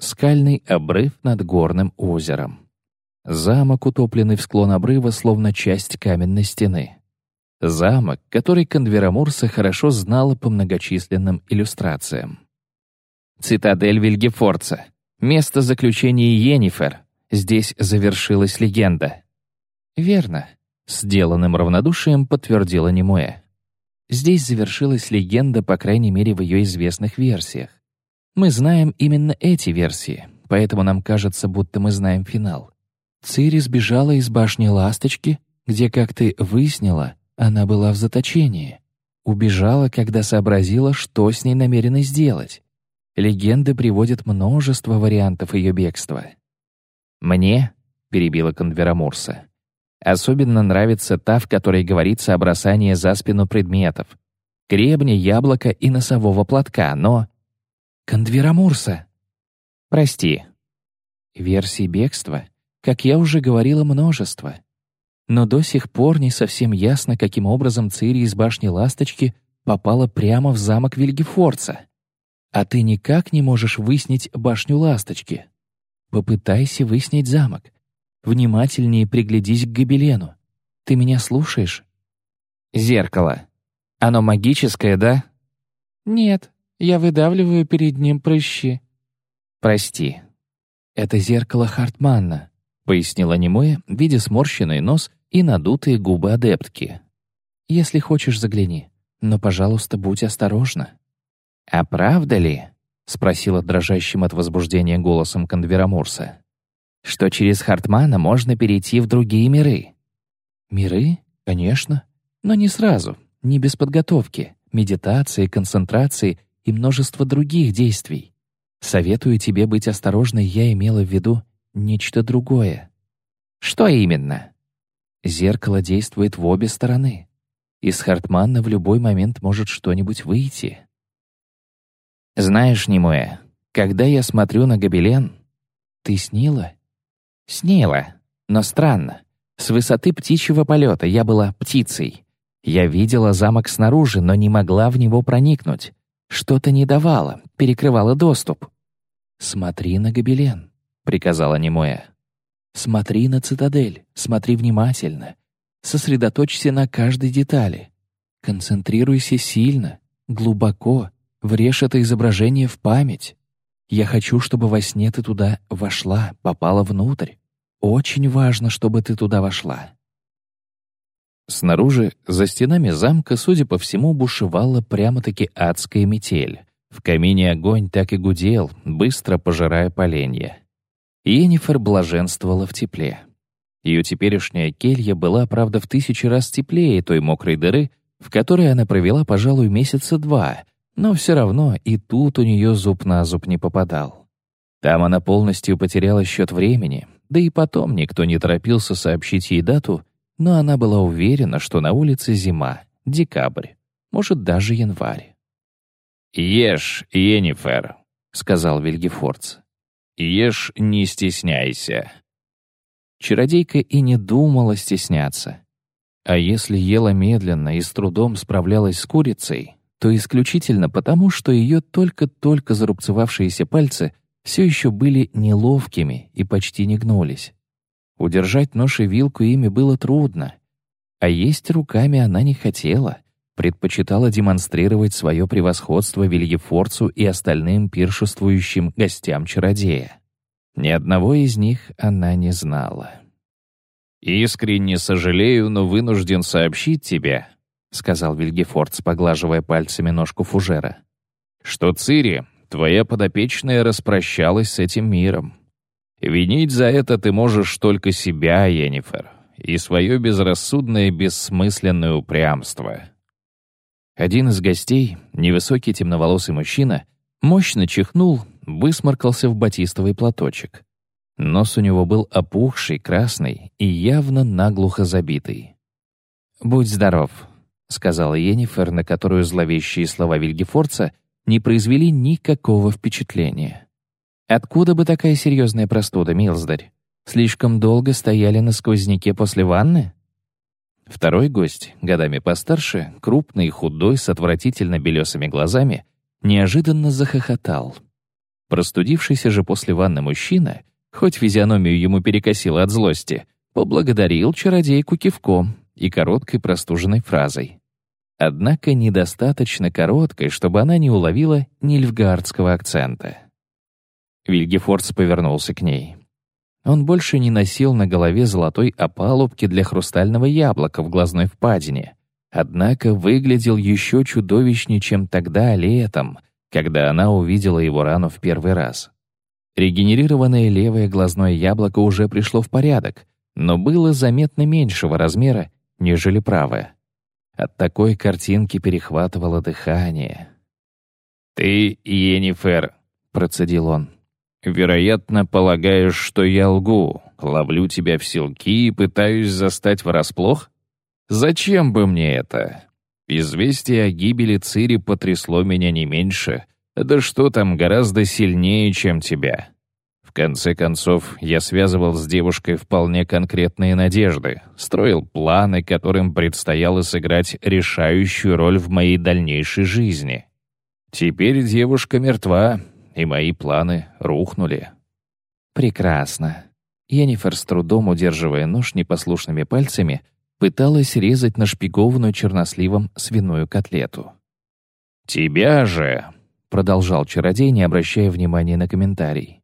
Скальный обрыв над горным озером. Замок, утопленный в склон обрыва, словно часть каменной стены. Замок, который Конверамурса хорошо знала по многочисленным иллюстрациям. Цитадель Вильгефорца. Место заключения Йеннифер. Здесь завершилась легенда. Верно. Сделанным равнодушием подтвердила Немуэ. Здесь завершилась легенда, по крайней мере, в ее известных версиях. Мы знаем именно эти версии, поэтому нам кажется, будто мы знаем финал. Цири сбежала из башни Ласточки, где, как ты выяснила, она была в заточении. Убежала, когда сообразила, что с ней намерены сделать. Легенды приводят множество вариантов ее бегства. «Мне», — перебила Конверамурса, «особенно нравится та, в которой говорится о бросании за спину предметов, гребня, яблока и носового платка, но...» «Конверамурса!» «Прости». Версий бегства, как я уже говорила, множество. Но до сих пор не совсем ясно, каким образом Цири из башни Ласточки попала прямо в замок Вильгефорца. А ты никак не можешь выяснить башню Ласточки. Попытайся выяснить замок. Внимательнее приглядись к гобелену. Ты меня слушаешь? Зеркало. Оно магическое, да? Нет, я выдавливаю перед ним прыщи. Прости. Это зеркало Хартманна, пояснила Немоя, видя сморщенный нос и надутые губы адептки. Если хочешь, загляни, но, пожалуйста, будь осторожна. «А правда ли?» — спросила дрожащим от возбуждения голосом Конверамурса. «Что через Хартмана можно перейти в другие миры?» «Миры? Конечно. Но не сразу, не без подготовки, медитации, концентрации и множества других действий. Советую тебе быть осторожной, я имела в виду нечто другое». «Что именно?» Зеркало действует в обе стороны. Из Хартмана в любой момент может что-нибудь выйти. Знаешь, Немуэ, когда я смотрю на гобелен... Ты снила? Снила, но странно. С высоты птичьего полета я была птицей. Я видела замок снаружи, но не могла в него проникнуть. Что-то не давало, перекрывало доступ. «Смотри на гобелен», — приказала Немуэ. «Смотри на цитадель, смотри внимательно. Сосредоточься на каждой детали. Концентрируйся сильно, глубоко, Врежь это изображение в память. Я хочу, чтобы во сне ты туда вошла, попала внутрь. Очень важно, чтобы ты туда вошла». Снаружи, за стенами замка, судя по всему, бушевала прямо-таки адская метель. В камине огонь так и гудел, быстро пожирая поленья. Енифер блаженствовала в тепле. Ее теперешняя келья была, правда, в тысячи раз теплее той мокрой дыры, в которой она провела, пожалуй, месяца два, но все равно и тут у нее зуб на зуб не попадал. Там она полностью потеряла счет времени, да и потом никто не торопился сообщить ей дату, но она была уверена, что на улице зима, декабрь, может, даже январь. «Ешь, Енифер», — сказал Вильгефордс. «Ешь, не стесняйся». Чародейка и не думала стесняться. А если ела медленно и с трудом справлялась с курицей, то исключительно потому, что ее только-только зарубцевавшиеся пальцы все еще были неловкими и почти не гнулись. Удержать нож и вилку ими было трудно, а есть руками она не хотела, предпочитала демонстрировать свое превосходство Вильефорцу и остальным пиршествующим гостям чародея. Ни одного из них она не знала. «Искренне сожалею, но вынужден сообщить тебе», — сказал Вильгефордс, поглаживая пальцами ножку фужера, «что Цири, твоя подопечная, распрощалась с этим миром. Винить за это ты можешь только себя, Йеннифер, и свое безрассудное бессмысленное упрямство». Один из гостей, невысокий темноволосый мужчина, мощно чихнул, высморкался в батистовый платочек. Нос у него был опухший, красный и явно наглухо забитый. «Будь здоров», — сказала Йеннифер, на которую зловещие слова Вильгефорца не произвели никакого впечатления. «Откуда бы такая серьезная простуда, Милздарь? Слишком долго стояли на сквозняке после ванны?» Второй гость, годами постарше, крупный, худой, с отвратительно белесыми глазами, неожиданно захохотал. Простудившийся же после ванны мужчина, хоть физиономию ему перекосило от злости, поблагодарил чародейку кивком и короткой простуженной фразой. Однако недостаточно короткой, чтобы она не уловила нильфгардского акцента. Вильгефордс повернулся к ней. Он больше не носил на голове золотой опалубки для хрустального яблока в глазной впадине, однако выглядел еще чудовищнее, чем тогда, летом, когда она увидела его рану в первый раз. Регенерированное левое глазное яблоко уже пришло в порядок, но было заметно меньшего размера, нежели правое. От такой картинки перехватывало дыхание. «Ты, Йеннифер», — процедил он, — «вероятно, полагаешь, что я лгу, ловлю тебя в селки и пытаюсь застать врасплох? Зачем бы мне это? Известие о гибели Цири потрясло меня не меньше, да что там, гораздо сильнее, чем тебя. В конце концов, я связывал с девушкой вполне конкретные надежды, строил планы, которым предстояло сыграть решающую роль в моей дальнейшей жизни. Теперь девушка мертва, и мои планы рухнули. Прекрасно. Йеннифер, с трудом удерживая нож непослушными пальцами, пыталась резать нашпигованную черносливом свиную котлету. «Тебя же», — продолжал чародей, не обращая внимания на комментарий,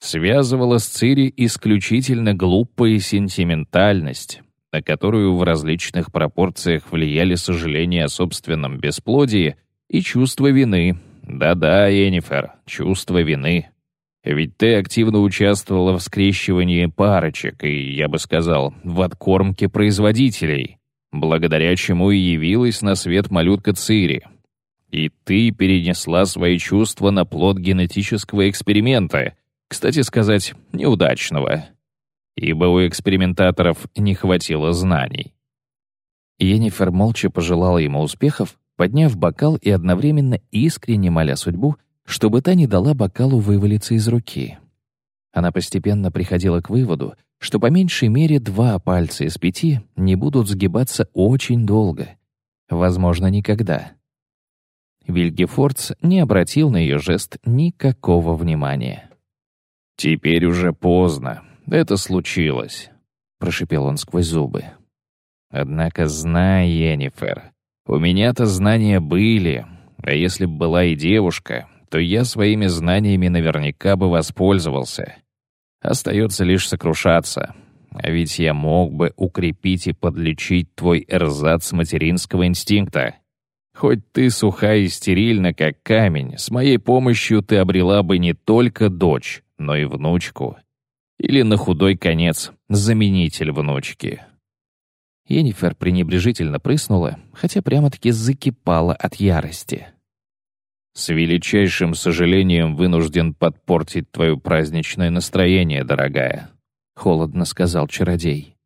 связывала с Цири исключительно глупая сентиментальность, на которую в различных пропорциях влияли сожаление о собственном бесплодии и чувство вины. Да-да, Енифер, чувство вины. Ведь ты активно участвовала в скрещивании парочек и, я бы сказал, в откормке производителей, благодаря чему и явилась на свет малютка Цири. И ты перенесла свои чувства на плод генетического эксперимента, кстати сказать, неудачного, ибо у экспериментаторов не хватило знаний. Йеннифер молча пожелала ему успехов, подняв бокал и одновременно искренне моля судьбу, чтобы та не дала бокалу вывалиться из руки. Она постепенно приходила к выводу, что по меньшей мере два пальца из пяти не будут сгибаться очень долго, возможно, никогда. Вильгефордс не обратил на ее жест никакого внимания. «Теперь уже поздно. Это случилось», — прошипел он сквозь зубы. «Однако знай, Енифер, у меня-то знания были, а если б была и девушка, то я своими знаниями наверняка бы воспользовался. Остается лишь сокрушаться. А ведь я мог бы укрепить и подлечить твой эрзац материнского инстинкта. Хоть ты суха и стерильна, как камень, с моей помощью ты обрела бы не только дочь, но и внучку. Или на худой конец заменитель внучки. Енифер пренебрежительно прыснула, хотя прямо-таки закипала от ярости. «С величайшим сожалением вынужден подпортить твое праздничное настроение, дорогая», — холодно сказал чародей.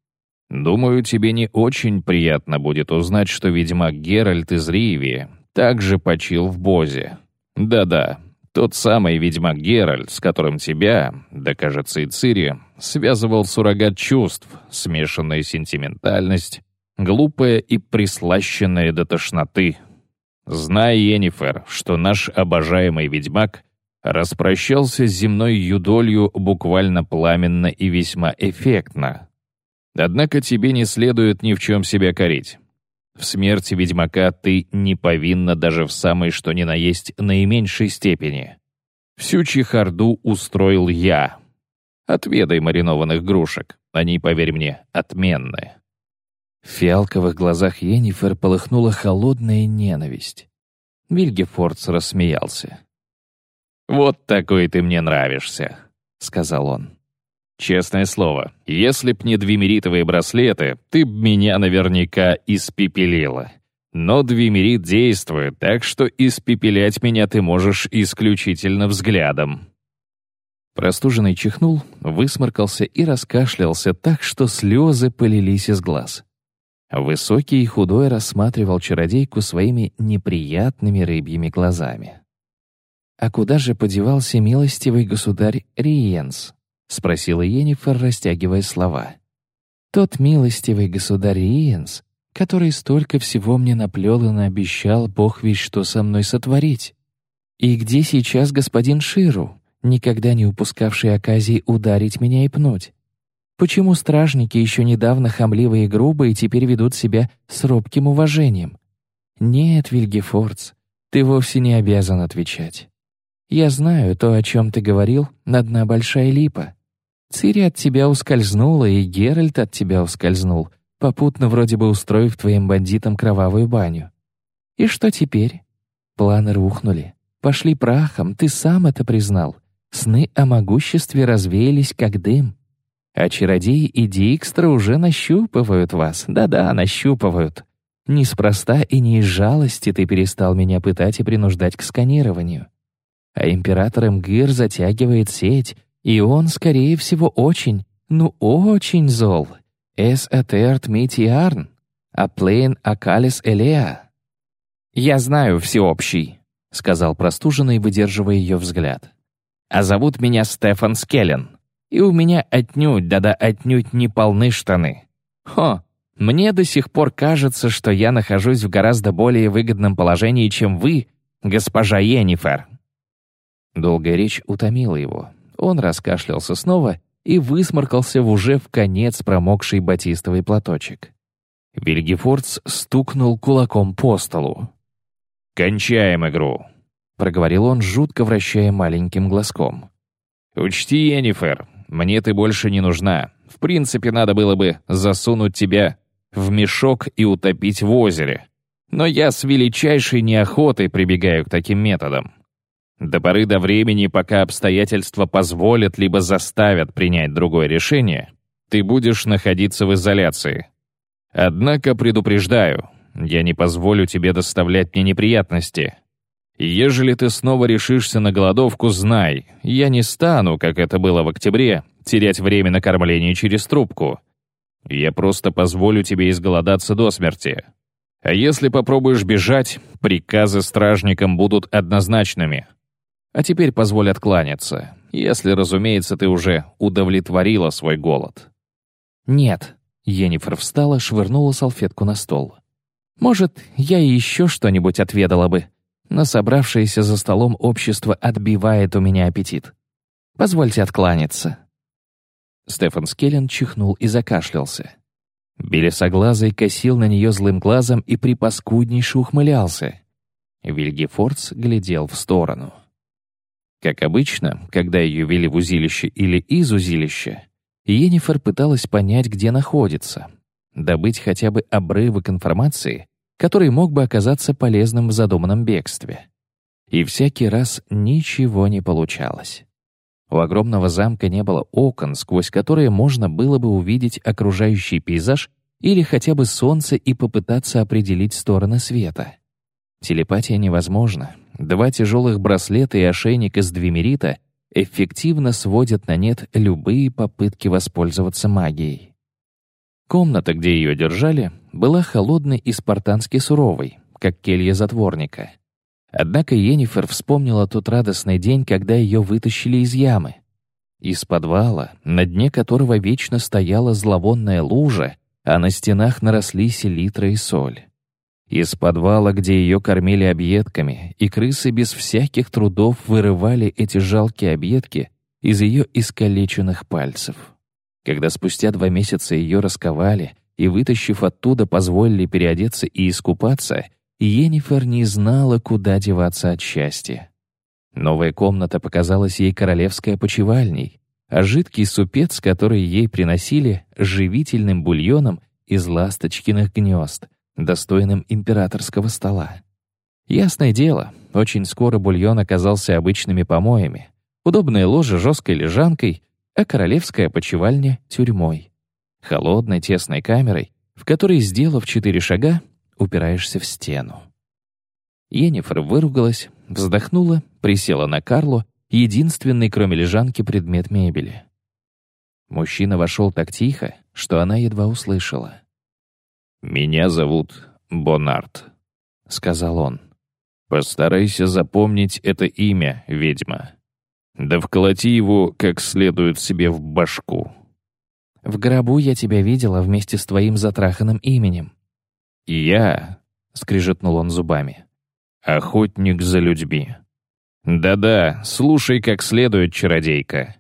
«Думаю, тебе не очень приятно будет узнать, что ведьмак Геральт из Ривии также почил в Бозе. Да-да, тот самый ведьмак Геральт, с которым тебя, да кажется и Цири, связывал суррогат чувств, смешанная сентиментальность, глупая и прислащенная до тошноты, Знай, Енифер, что наш обожаемый ведьмак распрощался с земной юдолью буквально пламенно и весьма эффектно. Однако тебе не следует ни в чем себя корить. В смерти ведьмака ты не повинна даже в самой что ни на есть наименьшей степени. Всю чехарду устроил я. Отведай маринованных грушек, они, поверь мне, отменные. В фиалковых глазах Йеннифер полыхнула холодная ненависть. Вильгефордс рассмеялся. «Вот такой ты мне нравишься», — сказал он. «Честное слово, если б не двимеритовые браслеты, ты б меня наверняка испепелила. Но двимерит действует, так что испепелять меня ты можешь исключительно взглядом». Простуженный чихнул, высморкался и раскашлялся так, что слезы полились из глаз. Высокий и худой рассматривал чародейку своими неприятными рыбьими глазами. «А куда же подевался милостивый государь Риенс?» — спросила Енифер, растягивая слова. «Тот милостивый государь Риенс, который столько всего мне наплел и наобещал, бог весь что со мной сотворить. И где сейчас господин Ширу, никогда не упускавший оказии ударить меня и пнуть? Почему стражники еще недавно хамливые и грубые теперь ведут себя с робким уважением? Нет, Вильгефордс, ты вовсе не обязан отвечать. Я знаю, то, о чем ты говорил, одна большая липа. Цири от тебя ускользнула, и Геральт от тебя ускользнул, попутно вроде бы устроив твоим бандитам кровавую баню. И что теперь? Планы рухнули, пошли прахом, ты сам это признал. Сны о могуществе развеялись, как дым. А чародеи и Дикстра уже нащупывают вас. Да-да, нащупывают. Неспроста и не из жалости ты перестал меня пытать и принуждать к сканированию. А император Мгир затягивает сеть, и он, скорее всего, очень, ну очень зол. «Эс атерт мити арн, а плейн акалис элеа». «Я знаю всеобщий», — сказал простуженный, выдерживая ее взгляд. «А зовут меня Стефан Скеллен. И у меня отнюдь, да-да, отнюдь не полны штаны. Хо, мне до сих пор кажется, что я нахожусь в гораздо более выгодном положении, чем вы, госпожа Йеннифер». Долгая речь утомила его. Он раскашлялся снова и высморкался в уже в конец промокший батистовый платочек. Вильгефордс стукнул кулаком по столу. «Кончаем игру», — проговорил он, жутко вращая маленьким глазком. «Учти, Енифер, мне ты больше не нужна. В принципе, надо было бы засунуть тебя в мешок и утопить в озере. Но я с величайшей неохотой прибегаю к таким методам. До поры до времени, пока обстоятельства позволят либо заставят принять другое решение, ты будешь находиться в изоляции. Однако предупреждаю, я не позволю тебе доставлять мне неприятности. Ежели ты снова решишься на голодовку, знай, я не стану, как это было в октябре, терять время на кормление через трубку. Я просто позволю тебе изголодаться до смерти. А если попробуешь бежать, приказы стражникам будут однозначными. А теперь позволь откланяться, если, разумеется, ты уже удовлетворила свой голод». «Нет». Енифер встала, швырнула салфетку на стол. «Может, я и еще что-нибудь отведала бы, но собравшееся за столом общество отбивает у меня аппетит. Позвольте откланяться». Стефан Скеллен чихнул и закашлялся. Белесоглазый косил на нее злым глазом и припаскуднейше ухмылялся. Вильгефордс глядел в сторону. Как обычно, когда ее вели в узилище или из узилища, Йеннифер пыталась понять, где находится, добыть хотя бы обрывок информации, который мог бы оказаться полезным в задуманном бегстве. И всякий раз ничего не получалось. У огромного замка не было окон, сквозь которые можно было бы увидеть окружающий пейзаж или хотя бы солнце и попытаться определить стороны света. Телепатия невозможна. Два тяжелых браслета и ошейник из двемерита эффективно сводят на нет любые попытки воспользоваться магией. Комната, где ее держали, была холодной и спартански суровой, как келья затворника. Однако Енифер вспомнила тот радостный день, когда ее вытащили из ямы. Из подвала, на дне которого вечно стояла зловонная лужа, а на стенах наросли селитра и соль. Из подвала, где ее кормили объедками, и крысы без всяких трудов вырывали эти жалкие объедки из ее искалеченных пальцев. Когда спустя два месяца ее расковали и, вытащив оттуда, позволили переодеться и искупаться, Енифер не знала, куда деваться от счастья. Новая комната показалась ей королевской опочивальней, а жидкий супец, который ей приносили, живительным бульоном из ласточкиных гнезд, достойным императорского стола. Ясное дело, очень скоро бульон оказался обычными помоями, удобное ложе жесткой лежанкой, а королевская опочивальня — тюрьмой. Холодной тесной камерой, в которой, сделав четыре шага, упираешься в стену. Енифер выругалась, вздохнула, присела на Карлу, единственный, кроме лежанки, предмет мебели. Мужчина вошел так тихо, что она едва услышала. «Меня зовут Бонарт», — сказал он. «Постарайся запомнить это имя, ведьма. Да вколоти его как следует себе в башку». «В гробу я тебя видела вместе с твоим затраханным именем». «И я», — скрижетнул он зубами, — «охотник за людьми». «Да-да, слушай как следует, чародейка.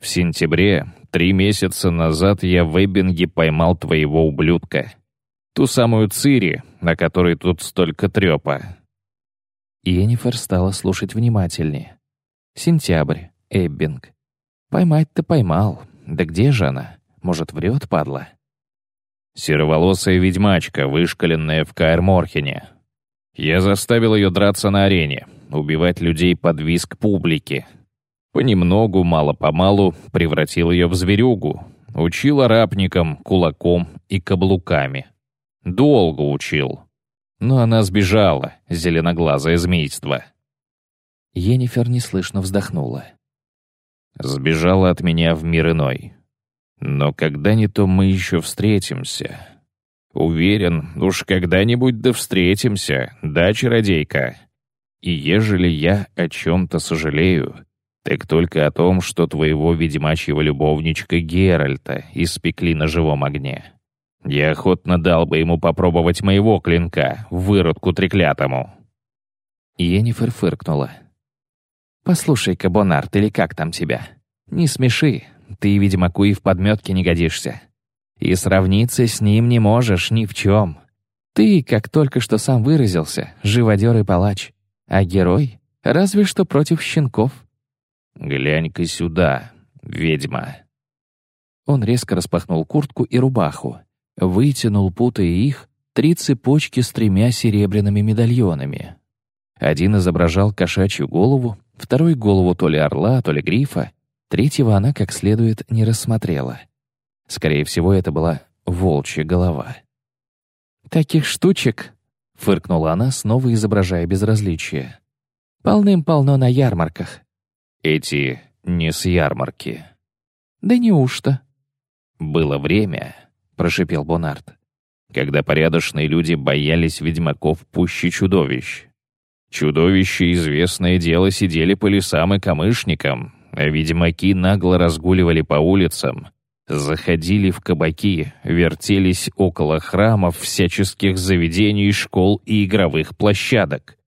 В сентябре, три месяца назад, я в Эббинге поймал твоего ублюдка. Ту самую Цири, на которой тут столько трёпа». Енифер стала слушать внимательнее. Сентябрь, Эббинг. Поймать-то поймал. Да где же она? Может, врет, падла? Сероволосая ведьмачка, вышкаленная в Каэр-Морхене. Я заставил ее драться на арене, убивать людей под визг публики. Понемногу, мало-помалу, превратил ее в зверюгу. Учил арапникам, кулаком и каблуками. Долго учил. Но она сбежала, зеленоглазое змейство. Енифер неслышно вздохнула. Сбежала от меня в мир иной. Но когда не то мы еще встретимся. Уверен, уж когда-нибудь да встретимся, да, чародейка? И ежели я о чем-то сожалею, так только о том, что твоего ведьмачьего любовничка Геральта испекли на живом огне. Я охотно дал бы ему попробовать моего клинка, выродку треклятому». Енифер фыркнула. «Послушай-ка, Бонарт, или как там тебя? Не смеши, ты ведьмаку и в подметке не годишься. И сравниться с ним не можешь ни в чем. Ты, как только что сам выразился, живодер и палач. А герой — разве что против щенков. «Глянь-ка сюда, ведьма». Он резко распахнул куртку и рубаху, вытянул, путая их, три цепочки с тремя серебряными медальонами. Один изображал кошачью голову, второй — голову то ли орла, то ли грифа, третьего она как следует не рассмотрела. Скорее всего, это была волчья голова. «Таких штучек Фыркнула она, снова изображая безразличие. «Полным-полно на ярмарках». «Эти не с ярмарки». «Да неужто?» «Было время», — прошипел Бонарт, «когда порядочные люди боялись ведьмаков пуще чудовищ. Чудовища, известное дело, сидели по лесам и камышникам, а ведьмаки нагло разгуливали по улицам, заходили в кабаки, вертелись около храмов, всяческих заведений, школ и игровых площадок.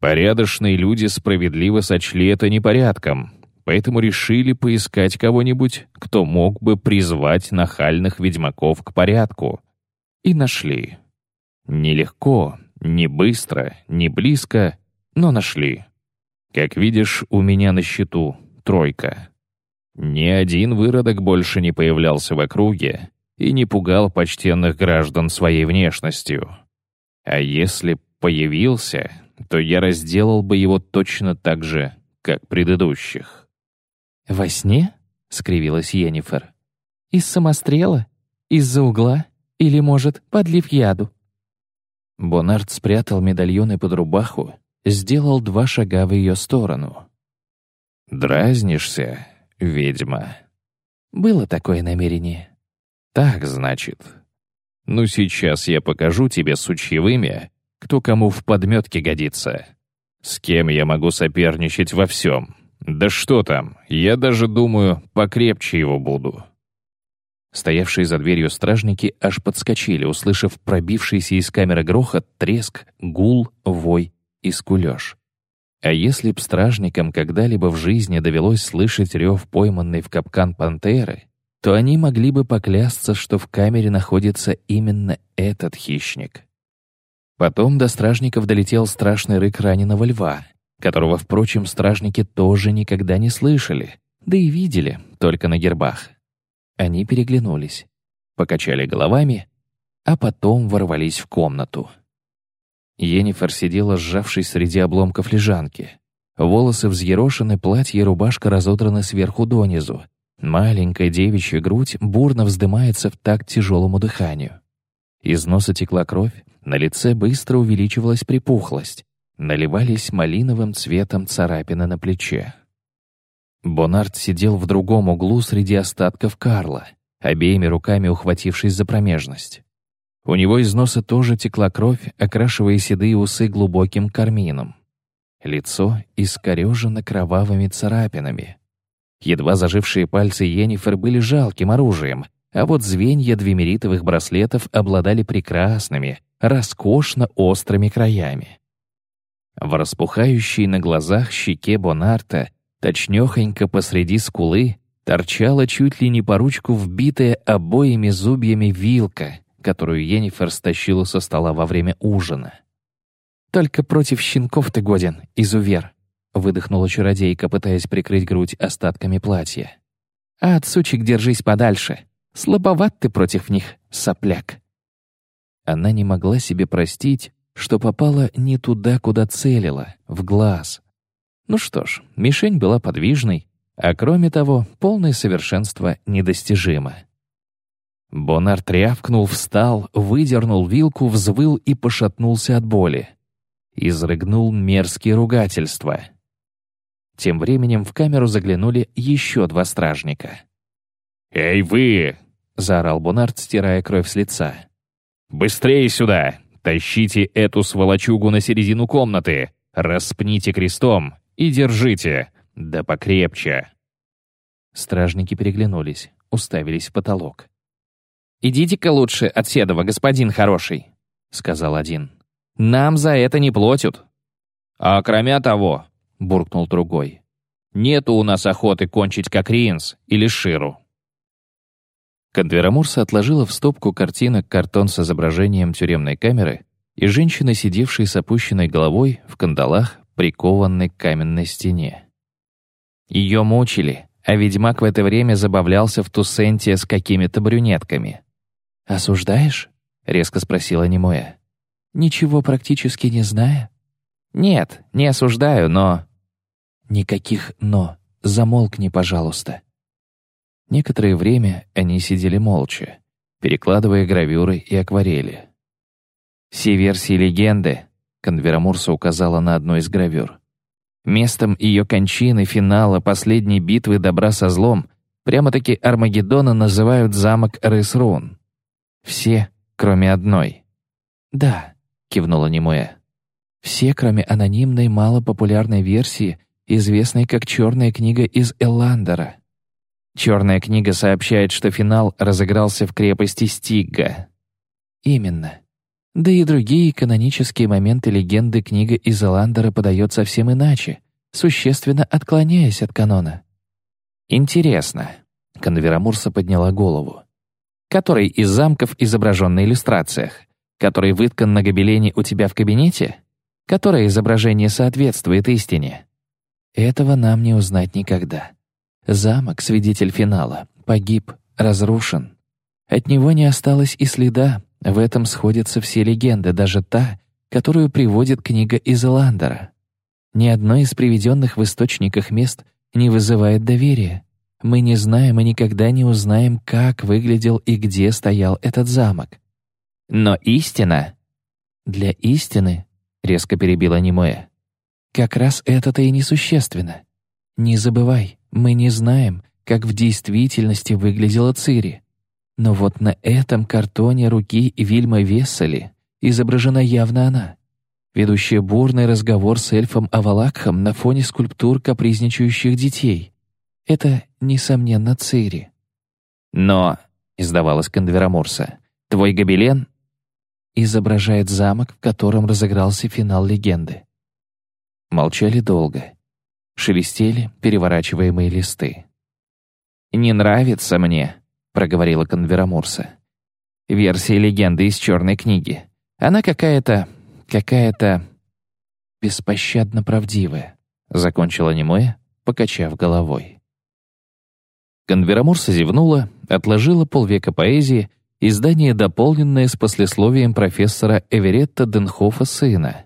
Порядочные люди справедливо сочли это непорядком, поэтому решили поискать кого-нибудь, кто мог бы призвать нахальных ведьмаков к порядку. И нашли. Нелегко, не быстро, не близко, но нашли. Как видишь, у меня на счету тройка. Ни один выродок больше не появлялся в округе и не пугал почтенных граждан своей внешностью. А если появился, то я разделал бы его точно так же, как предыдущих. «Во сне?» — скривилась Йеннифер. «Из самострела? Из-за угла? Или, может, подлив яду?» Бонард спрятал медальоны под рубаху, сделал два шага в ее сторону. «Дразнишься?» ведьма. Было такое намерение. Так, значит. Ну, сейчас я покажу тебе сучьевыми, кто кому в подметке годится. С кем я могу соперничать во всем. Да что там, я даже думаю, покрепче его буду. Стоявшие за дверью стражники аж подскочили, услышав пробившийся из камеры грохот, треск, гул, вой и скулёж. А если б стражникам когда-либо в жизни довелось слышать рев пойманной в капкан пантеры, то они могли бы поклясться, что в камере находится именно этот хищник. Потом до стражников долетел страшный рык раненого льва, которого, впрочем, стражники тоже никогда не слышали, да и видели только на гербах. Они переглянулись, покачали головами, а потом ворвались в комнату. Енифер сидела, сжавшись среди обломков лежанки. Волосы взъерошены, платье и рубашка разодраны сверху донизу. Маленькая девичья грудь бурно вздымается в такт тяжелому дыханию. Из носа текла кровь, на лице быстро увеличивалась припухлость, наливались малиновым цветом царапины на плече. Бонард сидел в другом углу среди остатков Карла, обеими руками ухватившись за промежность. У него из носа тоже текла кровь, окрашивая седые усы глубоким кармином. Лицо искорежено кровавыми царапинами. Едва зажившие пальцы Йеннифер были жалким оружием, а вот звенья двемеритовых браслетов обладали прекрасными, роскошно острыми краями. В распухающей на глазах щеке Бонарта, точнёхонько посреди скулы, торчала чуть ли не по ручку вбитая обоими зубьями вилка, которую Йеннифер стащила со стола во время ужина. «Только против щенков ты годен, изувер», — выдохнула чародейка, пытаясь прикрыть грудь остатками платья. «А от сучек держись подальше. Слабоват ты против них, сопляк». Она не могла себе простить, что попала не туда, куда целила, в глаз. Ну что ж, мишень была подвижной, а кроме того, полное совершенство недостижимо. Бонар трявкнул, встал, выдернул вилку, взвыл и пошатнулся от боли. Изрыгнул мерзкие ругательства. Тем временем в камеру заглянули еще два стражника. «Эй, вы!» — заорал Бонард, стирая кровь с лица. «Быстрее сюда! Тащите эту сволочугу на середину комнаты, распните крестом и держите, да покрепче!» Стражники переглянулись, уставились в потолок. «Идите-ка лучше от Седова, господин хороший», — сказал один. «Нам за это не платят». «А кроме того», — буркнул другой, «нету у нас охоты кончить как Ринс или Ширу». Контверамурса отложила в стопку картинок картон с изображением тюремной камеры и женщины, сидевшей с опущенной головой в кандалах, прикованной к каменной стене. Ее мучили, а ведьмак в это время забавлялся в Туссенте с какими-то брюнетками. «Осуждаешь?» — резко спросила Немоя. «Ничего практически не зная?» «Нет, не осуждаю, но...» «Никаких «но». Замолкни, пожалуйста». Некоторое время они сидели молча, перекладывая гравюры и акварели. Все версии легенды, Конверамурса указала на одну из гравюр. Местом ее кончины, финала, последней битвы добра со злом, прямо-таки Армагеддона называют замок Рысрун. Все, кроме одной. «Да», — кивнула Немуэ. «Все, кроме анонимной малопопулярной версии, известной как «Черная книга из Элландера». Черная книга сообщает, что финал разыгрался в крепости Стигга. Именно. Да и другие канонические моменты легенды книга из Эландера подает совсем иначе, существенно отклоняясь от канона. Интересно. Конверамурса подняла голову. Который из замков изображен на иллюстрациях? Который выткан на гобелене у тебя в кабинете? Которое изображение соответствует истине? Этого нам не узнать никогда. Замок, свидетель финала, погиб, разрушен. От него не осталось и следа, в этом сходятся все легенды, даже та, которую приводит книга из Эландера. Ни одно из приведенных в источниках мест не вызывает доверия. Мы не знаем и никогда не узнаем, как выглядел и где стоял этот замок. Но истина... Для истины, — резко перебила Немоя, — как раз это-то и несущественно. Не забывай, мы не знаем, как в действительности выглядела Цири. Но вот на этом картоне руки Вильма Вессали изображена явно она, ведущая бурный разговор с эльфом Авалакхом на фоне скульптур капризничающих детей. Это, несомненно, Цири. «Но», — издавалась Кондверамурса, — «твой гобелен изображает замок, в котором разыгрался финал легенды». Молчали долго шелестели переворачиваемые листы. «Не нравится мне», — проговорила Конверамурса. «Версия легенды из черной книги. Она какая-то... какая-то... беспощадно правдивая», — закончила Немоя, покачав головой. Конверамурса зевнула, отложила полвека поэзии, издание, дополненное с послесловием профессора Эверетта Денхофа сына,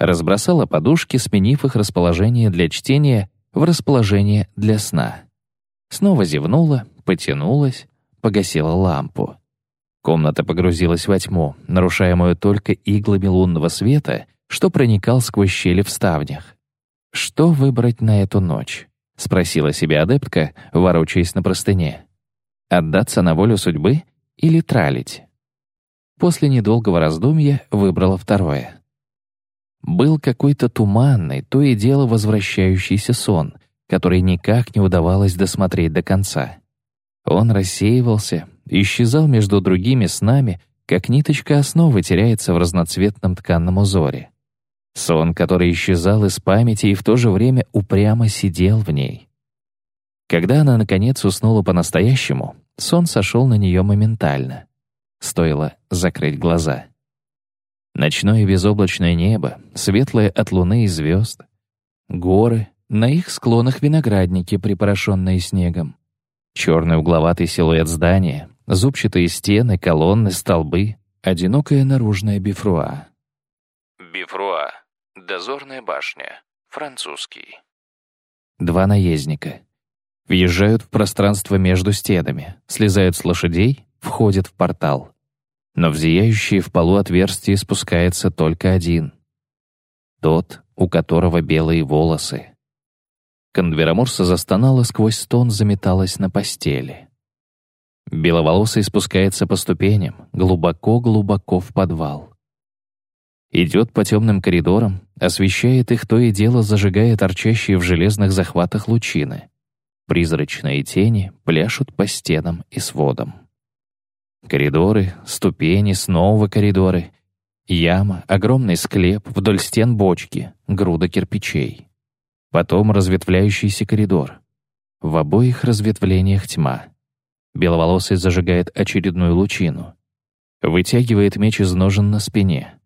разбросала подушки, сменив их расположение для чтения в расположение для сна. Снова зевнула, потянулась, погасила лампу. Комната погрузилась во тьму, нарушаемую только иглами лунного света, что проникал сквозь щели в ставнях. «Что выбрать на эту ночь?» — спросила себя адептка, ворочаясь на простыне. «Отдаться на волю судьбы или тралить?» после недолгого раздумья выбрала второе. Был какой-то туманный, то и дело возвращающийся сон, который никак не удавалось досмотреть до конца. Он рассеивался, исчезал между другими снами, как ниточка основы теряется в разноцветном тканном узоре. Сон, который исчезал из памяти и в то же время упрямо сидел в ней. Когда она, наконец, уснула по-настоящему, сон сошел на нее моментально. Стоило закрыть глаза. Ночное безоблачное небо, светлое от луны и звезд. Горы, на их склонах виноградники, припорошенные снегом. Черный угловатый силуэт здания, зубчатые стены, колонны, столбы, одинокая наружная бифруа. Бифруа. Дозорная башня. Французский. Два наездника. Въезжают в пространство между стенами, слезают с лошадей, входят в портал. Но в зияющее в полу отверстие спускается только один. Тот, у которого белые волосы. Конверамурса застонала сквозь стон, заметалась на постели. Беловолосый спускается по ступеням, глубоко-глубоко в подвал. Идет по темным коридорам, освещает их то и дело, зажигая торчащие в железных захватах лучины. Призрачные тени пляшут по стенам и сводам. Коридоры, ступени, снова коридоры. Яма, огромный склеп, вдоль стен бочки, груда кирпичей. Потом разветвляющийся коридор. В обоих разветвлениях тьма. Беловолосый зажигает очередную лучину. Вытягивает меч из ножен на спине.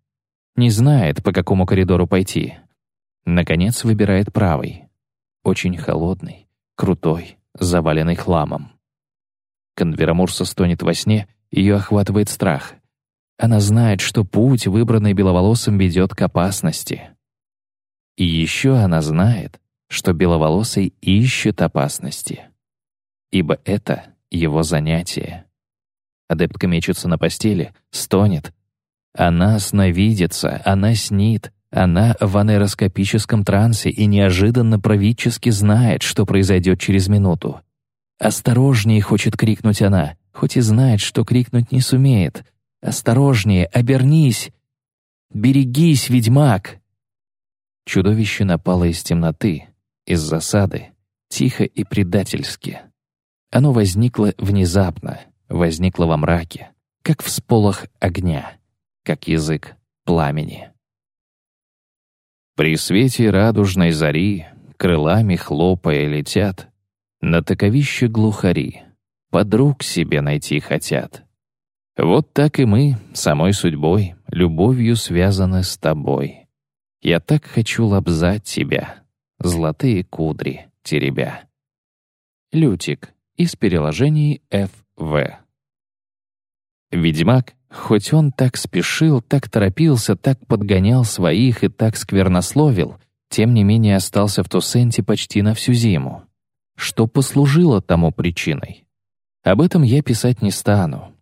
Не знает, по какому коридору пойти. Наконец выбирает правый. Очень холодный, крутой, заваленный хламом. Конверамурса стонет во сне ее охватывает страх. Она знает, что путь, выбранный беловолосым, ведет к опасности. И еще она знает, что беловолосый ищет опасности. Ибо это его занятие. Адептка мечется на постели, стонет. Она сновидится, она снит, она в анейроскопическом трансе и неожиданно правительски знает, что произойдет через минуту. «Осторожнее!» — хочет крикнуть она хоть и знает, что крикнуть не сумеет. «Осторожнее! Обернись! Берегись, ведьмак!» Чудовище напало из темноты, из засады, тихо и предательски. Оно возникло внезапно, возникло во мраке, как в сполох огня, как язык пламени. При свете радужной зари, крылами хлопая летят, на таковище глухари — подруг себе найти хотят. Вот так и мы, самой судьбой, любовью связаны с тобой. Я так хочу лобзать тебя, золотые кудри теребя. Лютик из переложений Ф.В. Ведьмак, хоть он так спешил, так торопился, так подгонял своих и так сквернословил, тем не менее остался в Тусенте почти на всю зиму. Что послужило тому причиной? Об этом я писать не стану.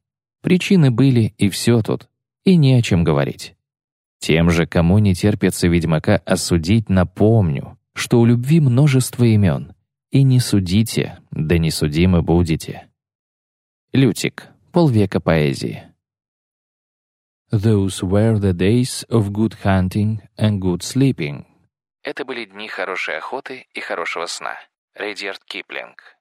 Причины были, и все тут, и не о чем говорить. Тем же, кому не терпится ведьмака осудить, напомню, что у любви множество имен, и не судите, да не судимы будете. Лютик. Полвека поэзии. Those were the days of good hunting and good sleeping. Это были дни хорошей охоты и хорошего сна. Редьярд Киплинг.